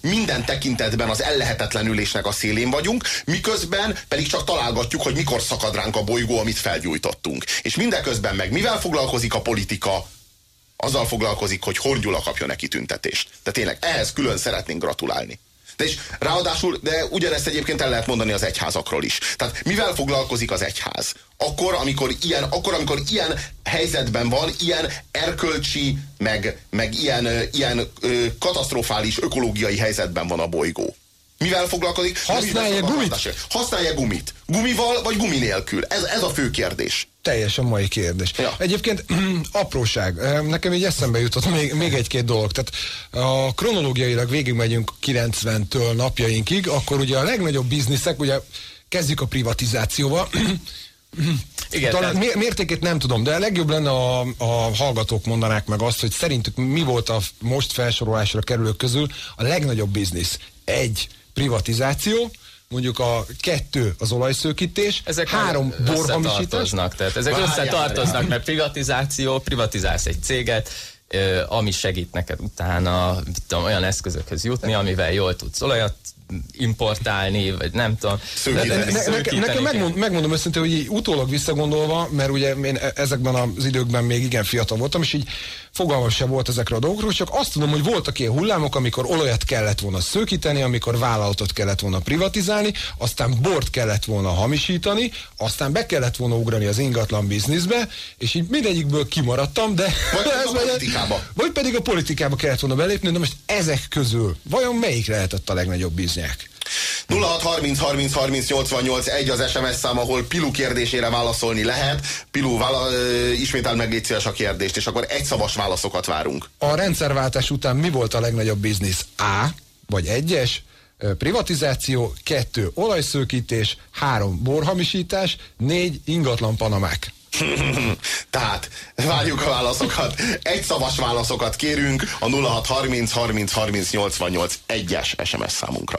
minden tekintetben az ellehetetlenülésnek a szélén vagyunk, miközben pedig csak találgatjuk, hogy mikor szakad ránk a bolygó, amit felgyújtottunk. És mindeközben meg mivel foglalkozik a politika? Azzal foglalkozik, hogy Horn kapjon neki tüntetést. De tényleg ehhez külön szeretnénk gratulálni. De és ráadásul, de ugyanezt egyébként el lehet mondani az egyházakról is. Tehát mivel foglalkozik az egyház? Akkor, amikor ilyen, akkor, amikor ilyen helyzetben van, ilyen erkölcsi, meg, meg ilyen, ilyen ö, katasztrofális ökológiai helyzetben van a bolygó. Mivel foglalkozik? Használja gumit? Használja gumit. Gumival vagy gumi nélkül? Ez, ez a fő kérdés. Teljesen mai kérdés. Ja. Egyébként apróság. Nekem így eszembe jutott még, még egy-két dolog. Tehát a kronológiailag végigmegyünk 90-től napjainkig, akkor ugye a legnagyobb bizniszek, ugye kezdjük a privatizációval. Igen, Talán tehát- mér- mértékét nem tudom, de legjobb lenne a, a hallgatók mondanák meg azt, hogy szerintük mi volt a most felsorolásra kerülők közül a legnagyobb biznisz. Egy, privatizáció, mondjuk a kettő az olajszőkítés, Ezek három borhamisítás. tehát ezek Várjál, összetartoznak, mert privatizáció, privatizálsz egy céget, ami segít neked utána tudom, olyan eszközökhöz jutni, amivel jól tudsz olajat importálni, vagy nem tudom. Ne, ne, nekem, nekem megmond, megmondom őszintén, hogy így utólag visszagondolva, mert ugye én e- ezekben az időkben még igen fiatal voltam, és így fogalmam sem volt ezekről a dolgokról, csak azt tudom, hogy voltak ilyen hullámok, amikor olajat kellett volna szőkíteni, amikor vállalatot kellett volna privatizálni, aztán bort kellett volna hamisítani, aztán be kellett volna ugrani az ingatlan bizniszbe, és így mindegyikből kimaradtam, de... Vagy ez a politikába. Vagy pedig a politikába kellett volna belépni, de most ezek közül vajon melyik lehetett a legnagyobb biznyák? 0630 30 30 88 1 az SMS szám, ahol Pilu kérdésére válaszolni lehet. Pilu, vála, ismétel meg légy a kérdést, és akkor egy szavas válaszokat várunk. A rendszerváltás után mi volt a legnagyobb biznisz? A, vagy egyes, privatizáció, kettő olajszőkítés, három borhamisítás, négy ingatlan panamák. Tehát várjuk a válaszokat. Egy szavas válaszokat kérünk a 0630 30 30 88 egyes SMS számunkra.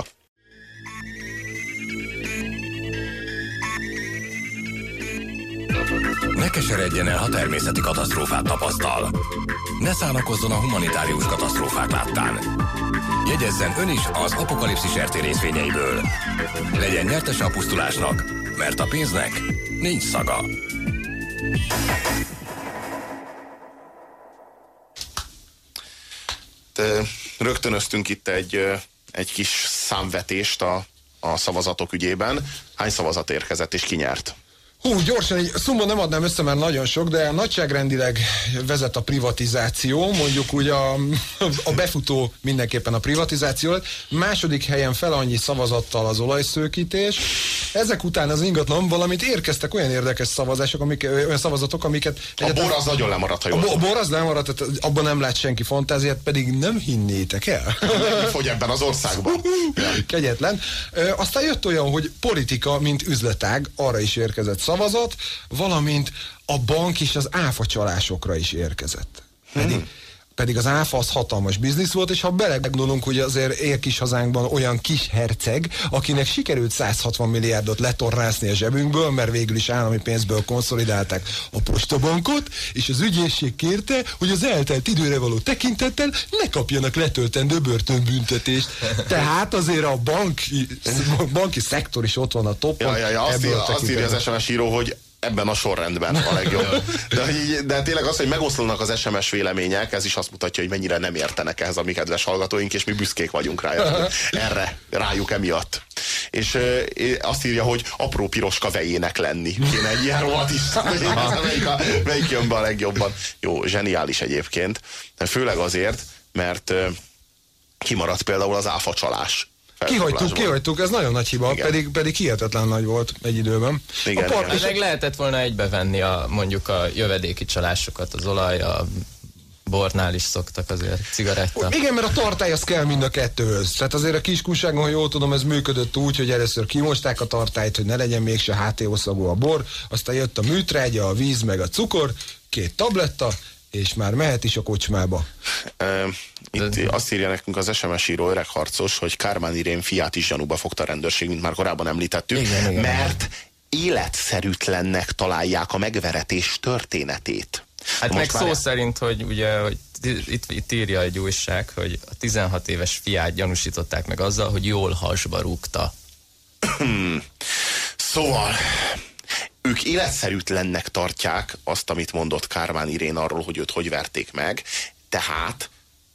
Ne keseredjen el, ha természeti katasztrófát tapasztal. Ne szánakozzon a humanitárius katasztrófák láttán. Jegyezzen ön is az apokalipszis RT részvényeiből. Legyen nyertes a pusztulásnak, mert a pénznek nincs szaga. Rögtönöztünk itt egy, egy kis számvetést a, a szavazatok ügyében. Hány szavazat érkezett és ki nyert? Hú, gyorsan, egy szumma nem adnám össze, mert nagyon sok, de nagyságrendileg vezet a privatizáció, mondjuk úgy a, a befutó mindenképpen a privatizáció lett. Második helyen fel annyi szavazattal az olajszőkítés. Ezek után az ingatlan, valamit érkeztek olyan érdekes szavazások, amik, olyan szavazatok, amiket... A bor az nagyon lemaradt, ha jól A bor az lemaradt, tehát abban nem lát senki fantáziát, pedig nem hinnétek el. Fogy ebben az országban. Kegyetlen. Aztán jött olyan, hogy politika, mint üzletág, arra is érkezett szavazat, szavazat, valamint a bank és az áfa csalásokra is érkezett. Pedig, hmm. Pedig az áfa az hatalmas biznisz volt, és ha belegondolunk, hogy azért ér kis hazánkban olyan kis herceg, akinek sikerült 160 milliárdot letorrászni a zsebünkből, mert végül is állami pénzből konszolidálták a postabankot, és az ügyészség kérte, hogy az eltelt időre való tekintettel ne kapjanak letöltendő börtönbüntetést. Tehát azért a banki, banki szektor is ott van a toppon. Ja, ja, ja, azt, ír, azt írja az SMS író, hogy ebben a sorrendben a legjobb. De, de tényleg az, hogy megoszlanak az SMS vélemények, ez is azt mutatja, hogy mennyire nem értenek ehhez a mi kedves hallgatóink, és mi büszkék vagyunk rá, erre, rájuk emiatt. És azt írja, hogy apró piroska vejének lenni. Kéne egy ilyen rovat is, melyik, a, melyik jön be a legjobban. Jó, zseniális egyébként. Főleg azért, mert kimaradt például az áfacsalás Kihagytuk, kihagytuk, ez nagyon nagy hiba, pedig, pedig hihetetlen nagy volt egy időben. Igen, a part, igen. Meg lehetett volna egybevenni a, mondjuk a jövedéki csalásokat, az olaj, a bornál is szoktak azért cigaretta. Igen, mert a tartály az kell mind a kettőhöz. Tehát azért a kiskunságon, ha jól tudom, ez működött úgy, hogy először kimosták a tartályt, hogy ne legyen mégse HTO szagú a bor, aztán jött a műtrágya, a víz meg a cukor, két tabletta, és már mehet is a kocsmába. E, itt De... azt írja nekünk az SMS író öreg harcos, hogy Kármán Irén fiát is gyanúba fogta a rendőrség, mint már korábban említettük, igen, igen, mert igen. életszerűtlennek találják a megveretés történetét. Hát Most meg szó már... szerint, hogy ugye, hogy itt, itt írja egy újság, hogy a 16 éves fiát gyanúsították meg azzal, hogy jól hasba rúgta. szóval, ők életszerűtlennek tartják azt, amit mondott Kármán Irén arról, hogy őt hogy verték meg, tehát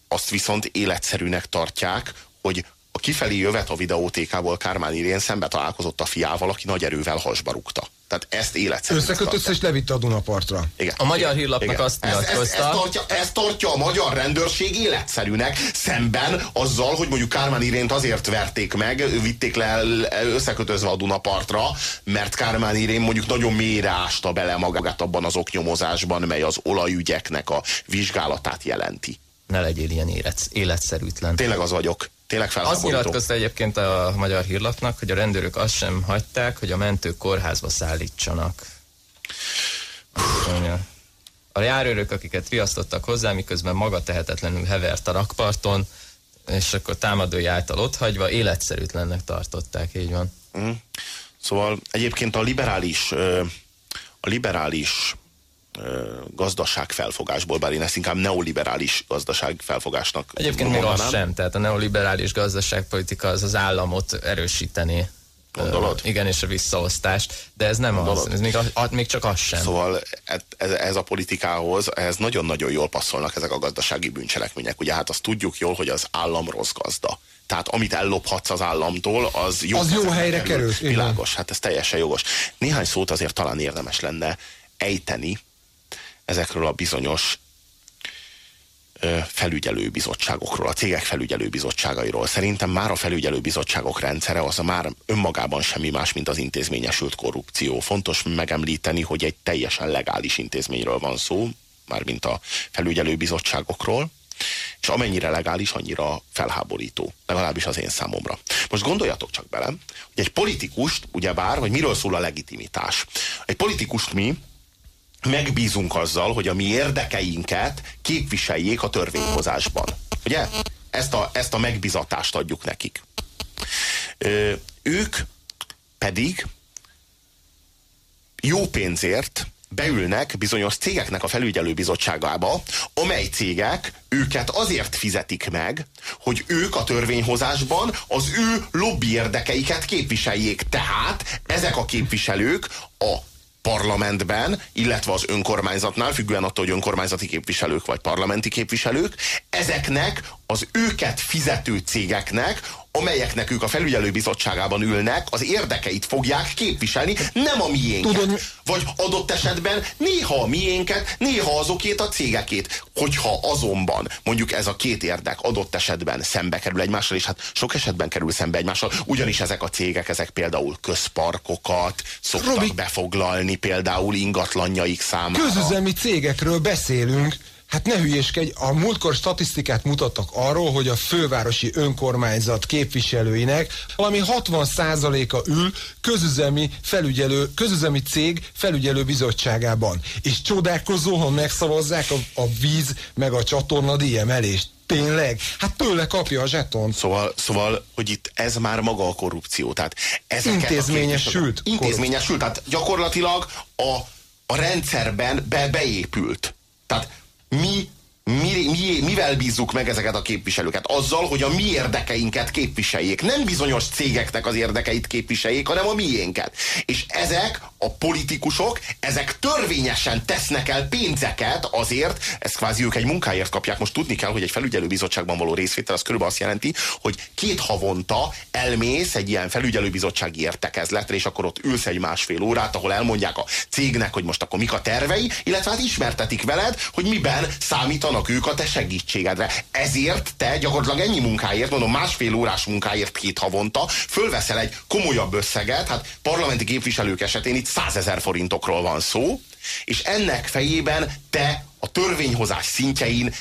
azt viszont életszerűnek tartják, hogy a kifelé jövet a videótékából Kármán Irén szembe találkozott a fiával, aki nagy erővel hasba rúgta. Tehát ezt életszerűen. Összekötött és levitte a Dunapartra. Igen. A magyar hírlapnak Igen. azt nyilatkozta. Ez, ez, ez, tartja, ez tartja a magyar rendőrség életszerűnek szemben azzal, hogy mondjuk Kármán Irént azért verték meg, vitték le összekötözve a Dunapartra, mert Kármán Irén mondjuk nagyon mélyre ásta bele magát abban az oknyomozásban, mely az olajügyeknek a vizsgálatát jelenti. Ne legyél ilyen élet, életszerűtlen. Tényleg az vagyok. Tényleg Azt nyilatkozta egyébként a magyar hírlapnak, hogy a rendőrök azt sem hagyták, hogy a mentők kórházba szállítsanak. A járőrök, akiket riasztottak hozzá, miközben maga tehetetlenül hevert a rakparton, és akkor támadói által otthagyva életszerűtlennek tartották, így van. Mm. Szóval egyébként a liberális, a liberális gazdaságfelfogásból, bár én ezt inkább neoliberális gazdaságfelfogásnak Egyébként még az sem, tehát a neoliberális gazdaságpolitika az az államot erősíteni. Gondolod? igen, és a visszaosztást, de ez nem Gondolod? az, ez még, a, még csak az sem. Szóval ez, ez a politikához, ez nagyon-nagyon jól passzolnak ezek a gazdasági bűncselekmények. Ugye hát azt tudjuk jól, hogy az állam rossz gazda. Tehát amit ellophatsz az államtól, az jó, az jó helyre kerül. Világos, hát ez teljesen jogos. Néhány szót azért talán érdemes lenne ejteni ezekről a bizonyos felügyelőbizottságokról, a cégek felügyelőbizottságairól. Szerintem már a felügyelőbizottságok rendszere az már önmagában semmi más, mint az intézményesült korrupció. Fontos megemlíteni, hogy egy teljesen legális intézményről van szó, mármint a felügyelőbizottságokról, és amennyire legális, annyira felháborító. Legalábbis az én számomra. Most gondoljatok csak bele, hogy egy politikust, ugyebár, hogy miről szól a legitimitás. Egy politikust mi megbízunk azzal, hogy a mi érdekeinket képviseljék a törvényhozásban. Ugye? Ezt a, ezt a megbizatást adjuk nekik. Ö, ők pedig jó pénzért beülnek bizonyos cégeknek a felügyelőbizottságába, amely cégek őket azért fizetik meg, hogy ők a törvényhozásban az ő lobby érdekeiket képviseljék. Tehát ezek a képviselők a parlamentben, illetve az önkormányzatnál, függően attól, hogy önkormányzati képviselők vagy parlamenti képviselők, ezeknek az őket fizető cégeknek amelyeknek ők a felügyelőbizottságában ülnek, az érdekeit fogják képviselni, nem a miénket. Tudod, Vagy adott esetben néha a miénket, néha azokét a cégekét. Hogyha azonban mondjuk ez a két érdek adott esetben szembe kerül egymással, és hát sok esetben kerül szembe egymással, ugyanis ezek a cégek, ezek például közparkokat szoktak Robi, befoglalni, például ingatlanjaik számára. Közüzemi cégekről beszélünk, Hát ne hülyéskedj, a múltkor statisztikát mutattak arról, hogy a fővárosi önkormányzat képviselőinek valami 60%-a ül közüzemi felügyelő, közüzemi cég felügyelő bizottságában. És csodálkozó, ha megszavazzák a, a víz meg a csatorna díjemelést. Tényleg? Hát tőle kapja a zseton. Szóval, szóval, hogy itt ez már maga a korrupció. Tehát Intézményesült. Intézményesült. Tehát gyakorlatilag a, a rendszerben be, beépült. Tehát mi mi, mi, mivel bízzuk meg ezeket a képviselőket? Azzal, hogy a mi érdekeinket képviseljék. Nem bizonyos cégeknek az érdekeit képviseljék, hanem a miénket. És ezek a politikusok, ezek törvényesen tesznek el pénzeket azért, ezt kvázi ők egy munkáért kapják. Most tudni kell, hogy egy felügyelőbizottságban való részvétel az körülbelül azt jelenti, hogy két havonta elmész egy ilyen felügyelőbizottsági értekezletre, és akkor ott ülsz egy másfél órát, ahol elmondják a cégnek, hogy most akkor mik a tervei, illetve hát ismertetik veled, hogy miben számítanak ők a te segítségedre. Ezért te gyakorlatilag ennyi munkáért, mondom másfél órás munkáért két havonta, fölveszel egy komolyabb összeget, hát parlamenti képviselők esetén itt százezer forintokról van szó, és ennek fejében te a törvényhozás szintjein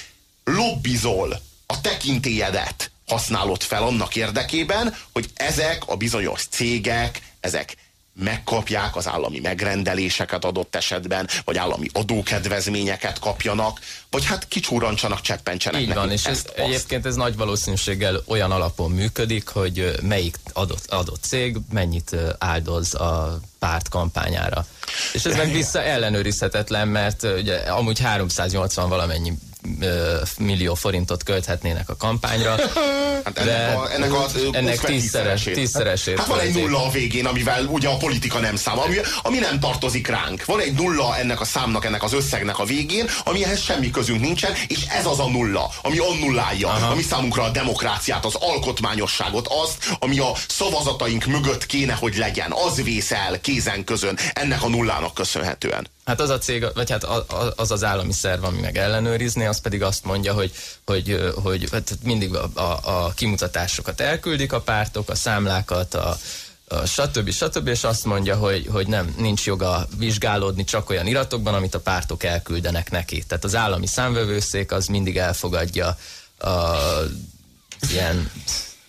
lobbizol a tekintélyedet használod fel annak érdekében, hogy ezek a bizonyos cégek, ezek megkapják az állami megrendeléseket adott esetben, vagy állami adókedvezményeket kapjanak, vagy hát kicsúrancsanak, cseppentsenek Így van, és ez, egyébként ez nagy valószínűséggel olyan alapon működik, hogy melyik adott, adott cég mennyit áldoz a párt kampányára. És ez meg vissza ellenőrizhetetlen, mert ugye amúgy 380 valamennyi millió forintot költhetnének a kampányra. Hát ennek, a, ennek, a, ennek tízszeres, tízszeresét. Hát van egy nulla a végén, amivel ugye a politika nem szám, ami, ami nem tartozik ránk. Van egy nulla ennek a számnak, ennek az összegnek a végén, amihez semmi közünk nincsen, és ez az a nulla, ami annullálja, Aha. ami számunkra a demokráciát, az alkotmányosságot, azt, ami a szavazataink mögött kéne, hogy legyen. Az vészel kézen közön ennek a nullának köszönhetően. Hát az a cég, vagy hát az az állami szerv, ami meg ellenőrizni, az pedig azt mondja, hogy, hogy, hogy hát mindig a, a, a kimutatásokat elküldik a pártok, a számlákat, a, a stb. stb. és azt mondja, hogy, hogy nem, nincs joga vizsgálódni csak olyan iratokban, amit a pártok elküldenek neki. Tehát az állami számvevőszék az mindig elfogadja a ilyen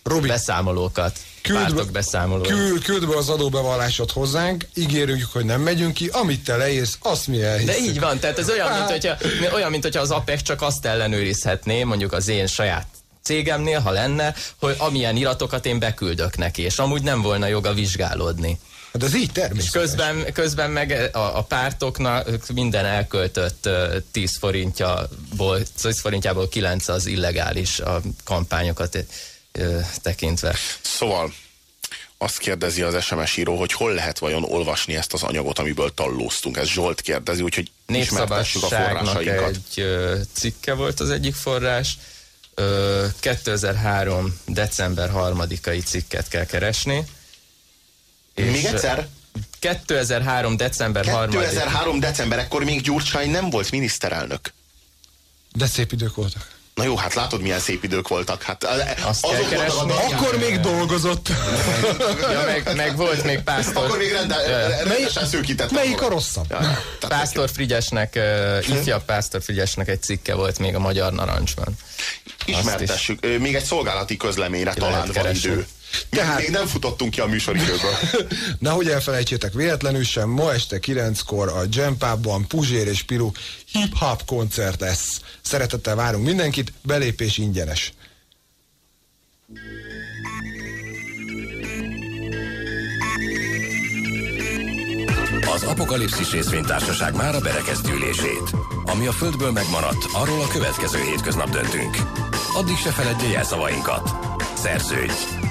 Robi. beszámolókat küld be, Küld, küld be az adóbevallásot hozzánk, ígérjük, hogy nem megyünk ki, amit te leírsz, azt mi elhiszünk. De így van, tehát ez olyan, mint, hogyha, olyan, mint hogyha az APEC csak azt ellenőrizhetné, mondjuk az én saját cégemnél, ha lenne, hogy amilyen iratokat én beküldök neki, és amúgy nem volna joga vizsgálódni. Hát ez így természetes. És közben, közben meg a, a pártoknak minden elköltött 10 forintjából, 10 forintjából 9 az illegális a kampányokat tekintve. Szóval azt kérdezi az SMS író, hogy hol lehet vajon olvasni ezt az anyagot, amiből tallóztunk. Ez Zsolt kérdezi, úgyhogy ismertessük a forrásainkat. egy cikke volt az egyik forrás. 2003. december 3-ai cikket kell keresni. Még egyszer? 2003. december 3 2003. december, ekkor még Gyurcsány nem volt miniszterelnök. De szép idők voltak. Na jó, hát látod, milyen szép idők voltak. Hát, Azt azok voltak a Akkor még dolgozott. ja, meg, meg volt még Pásztor... Akkor még rende, rendesen szűkített. Melyik a rosszabb? Ja, Pásztor Frigyesnek, uh, ifjabb Pásztor Frigyesnek egy cikke volt még a Magyar Narancsban. Ismertessük. Is... Még egy szolgálati közleményre talán van idő. Tehát, még nem futottunk ki a műsoridőből. Nehogy elfelejtsétek véletlenül sem, ma este 9-kor a Jam Pubban Puzsér és Piru hip-hop koncert lesz. Szeretettel várunk mindenkit, belépés ingyenes. Az Apokalipszis részvénytársaság már a berekeztülését. Ami a Földből megmaradt, arról a következő hétköznap döntünk. Addig se feledje el szavainkat. Szerződj!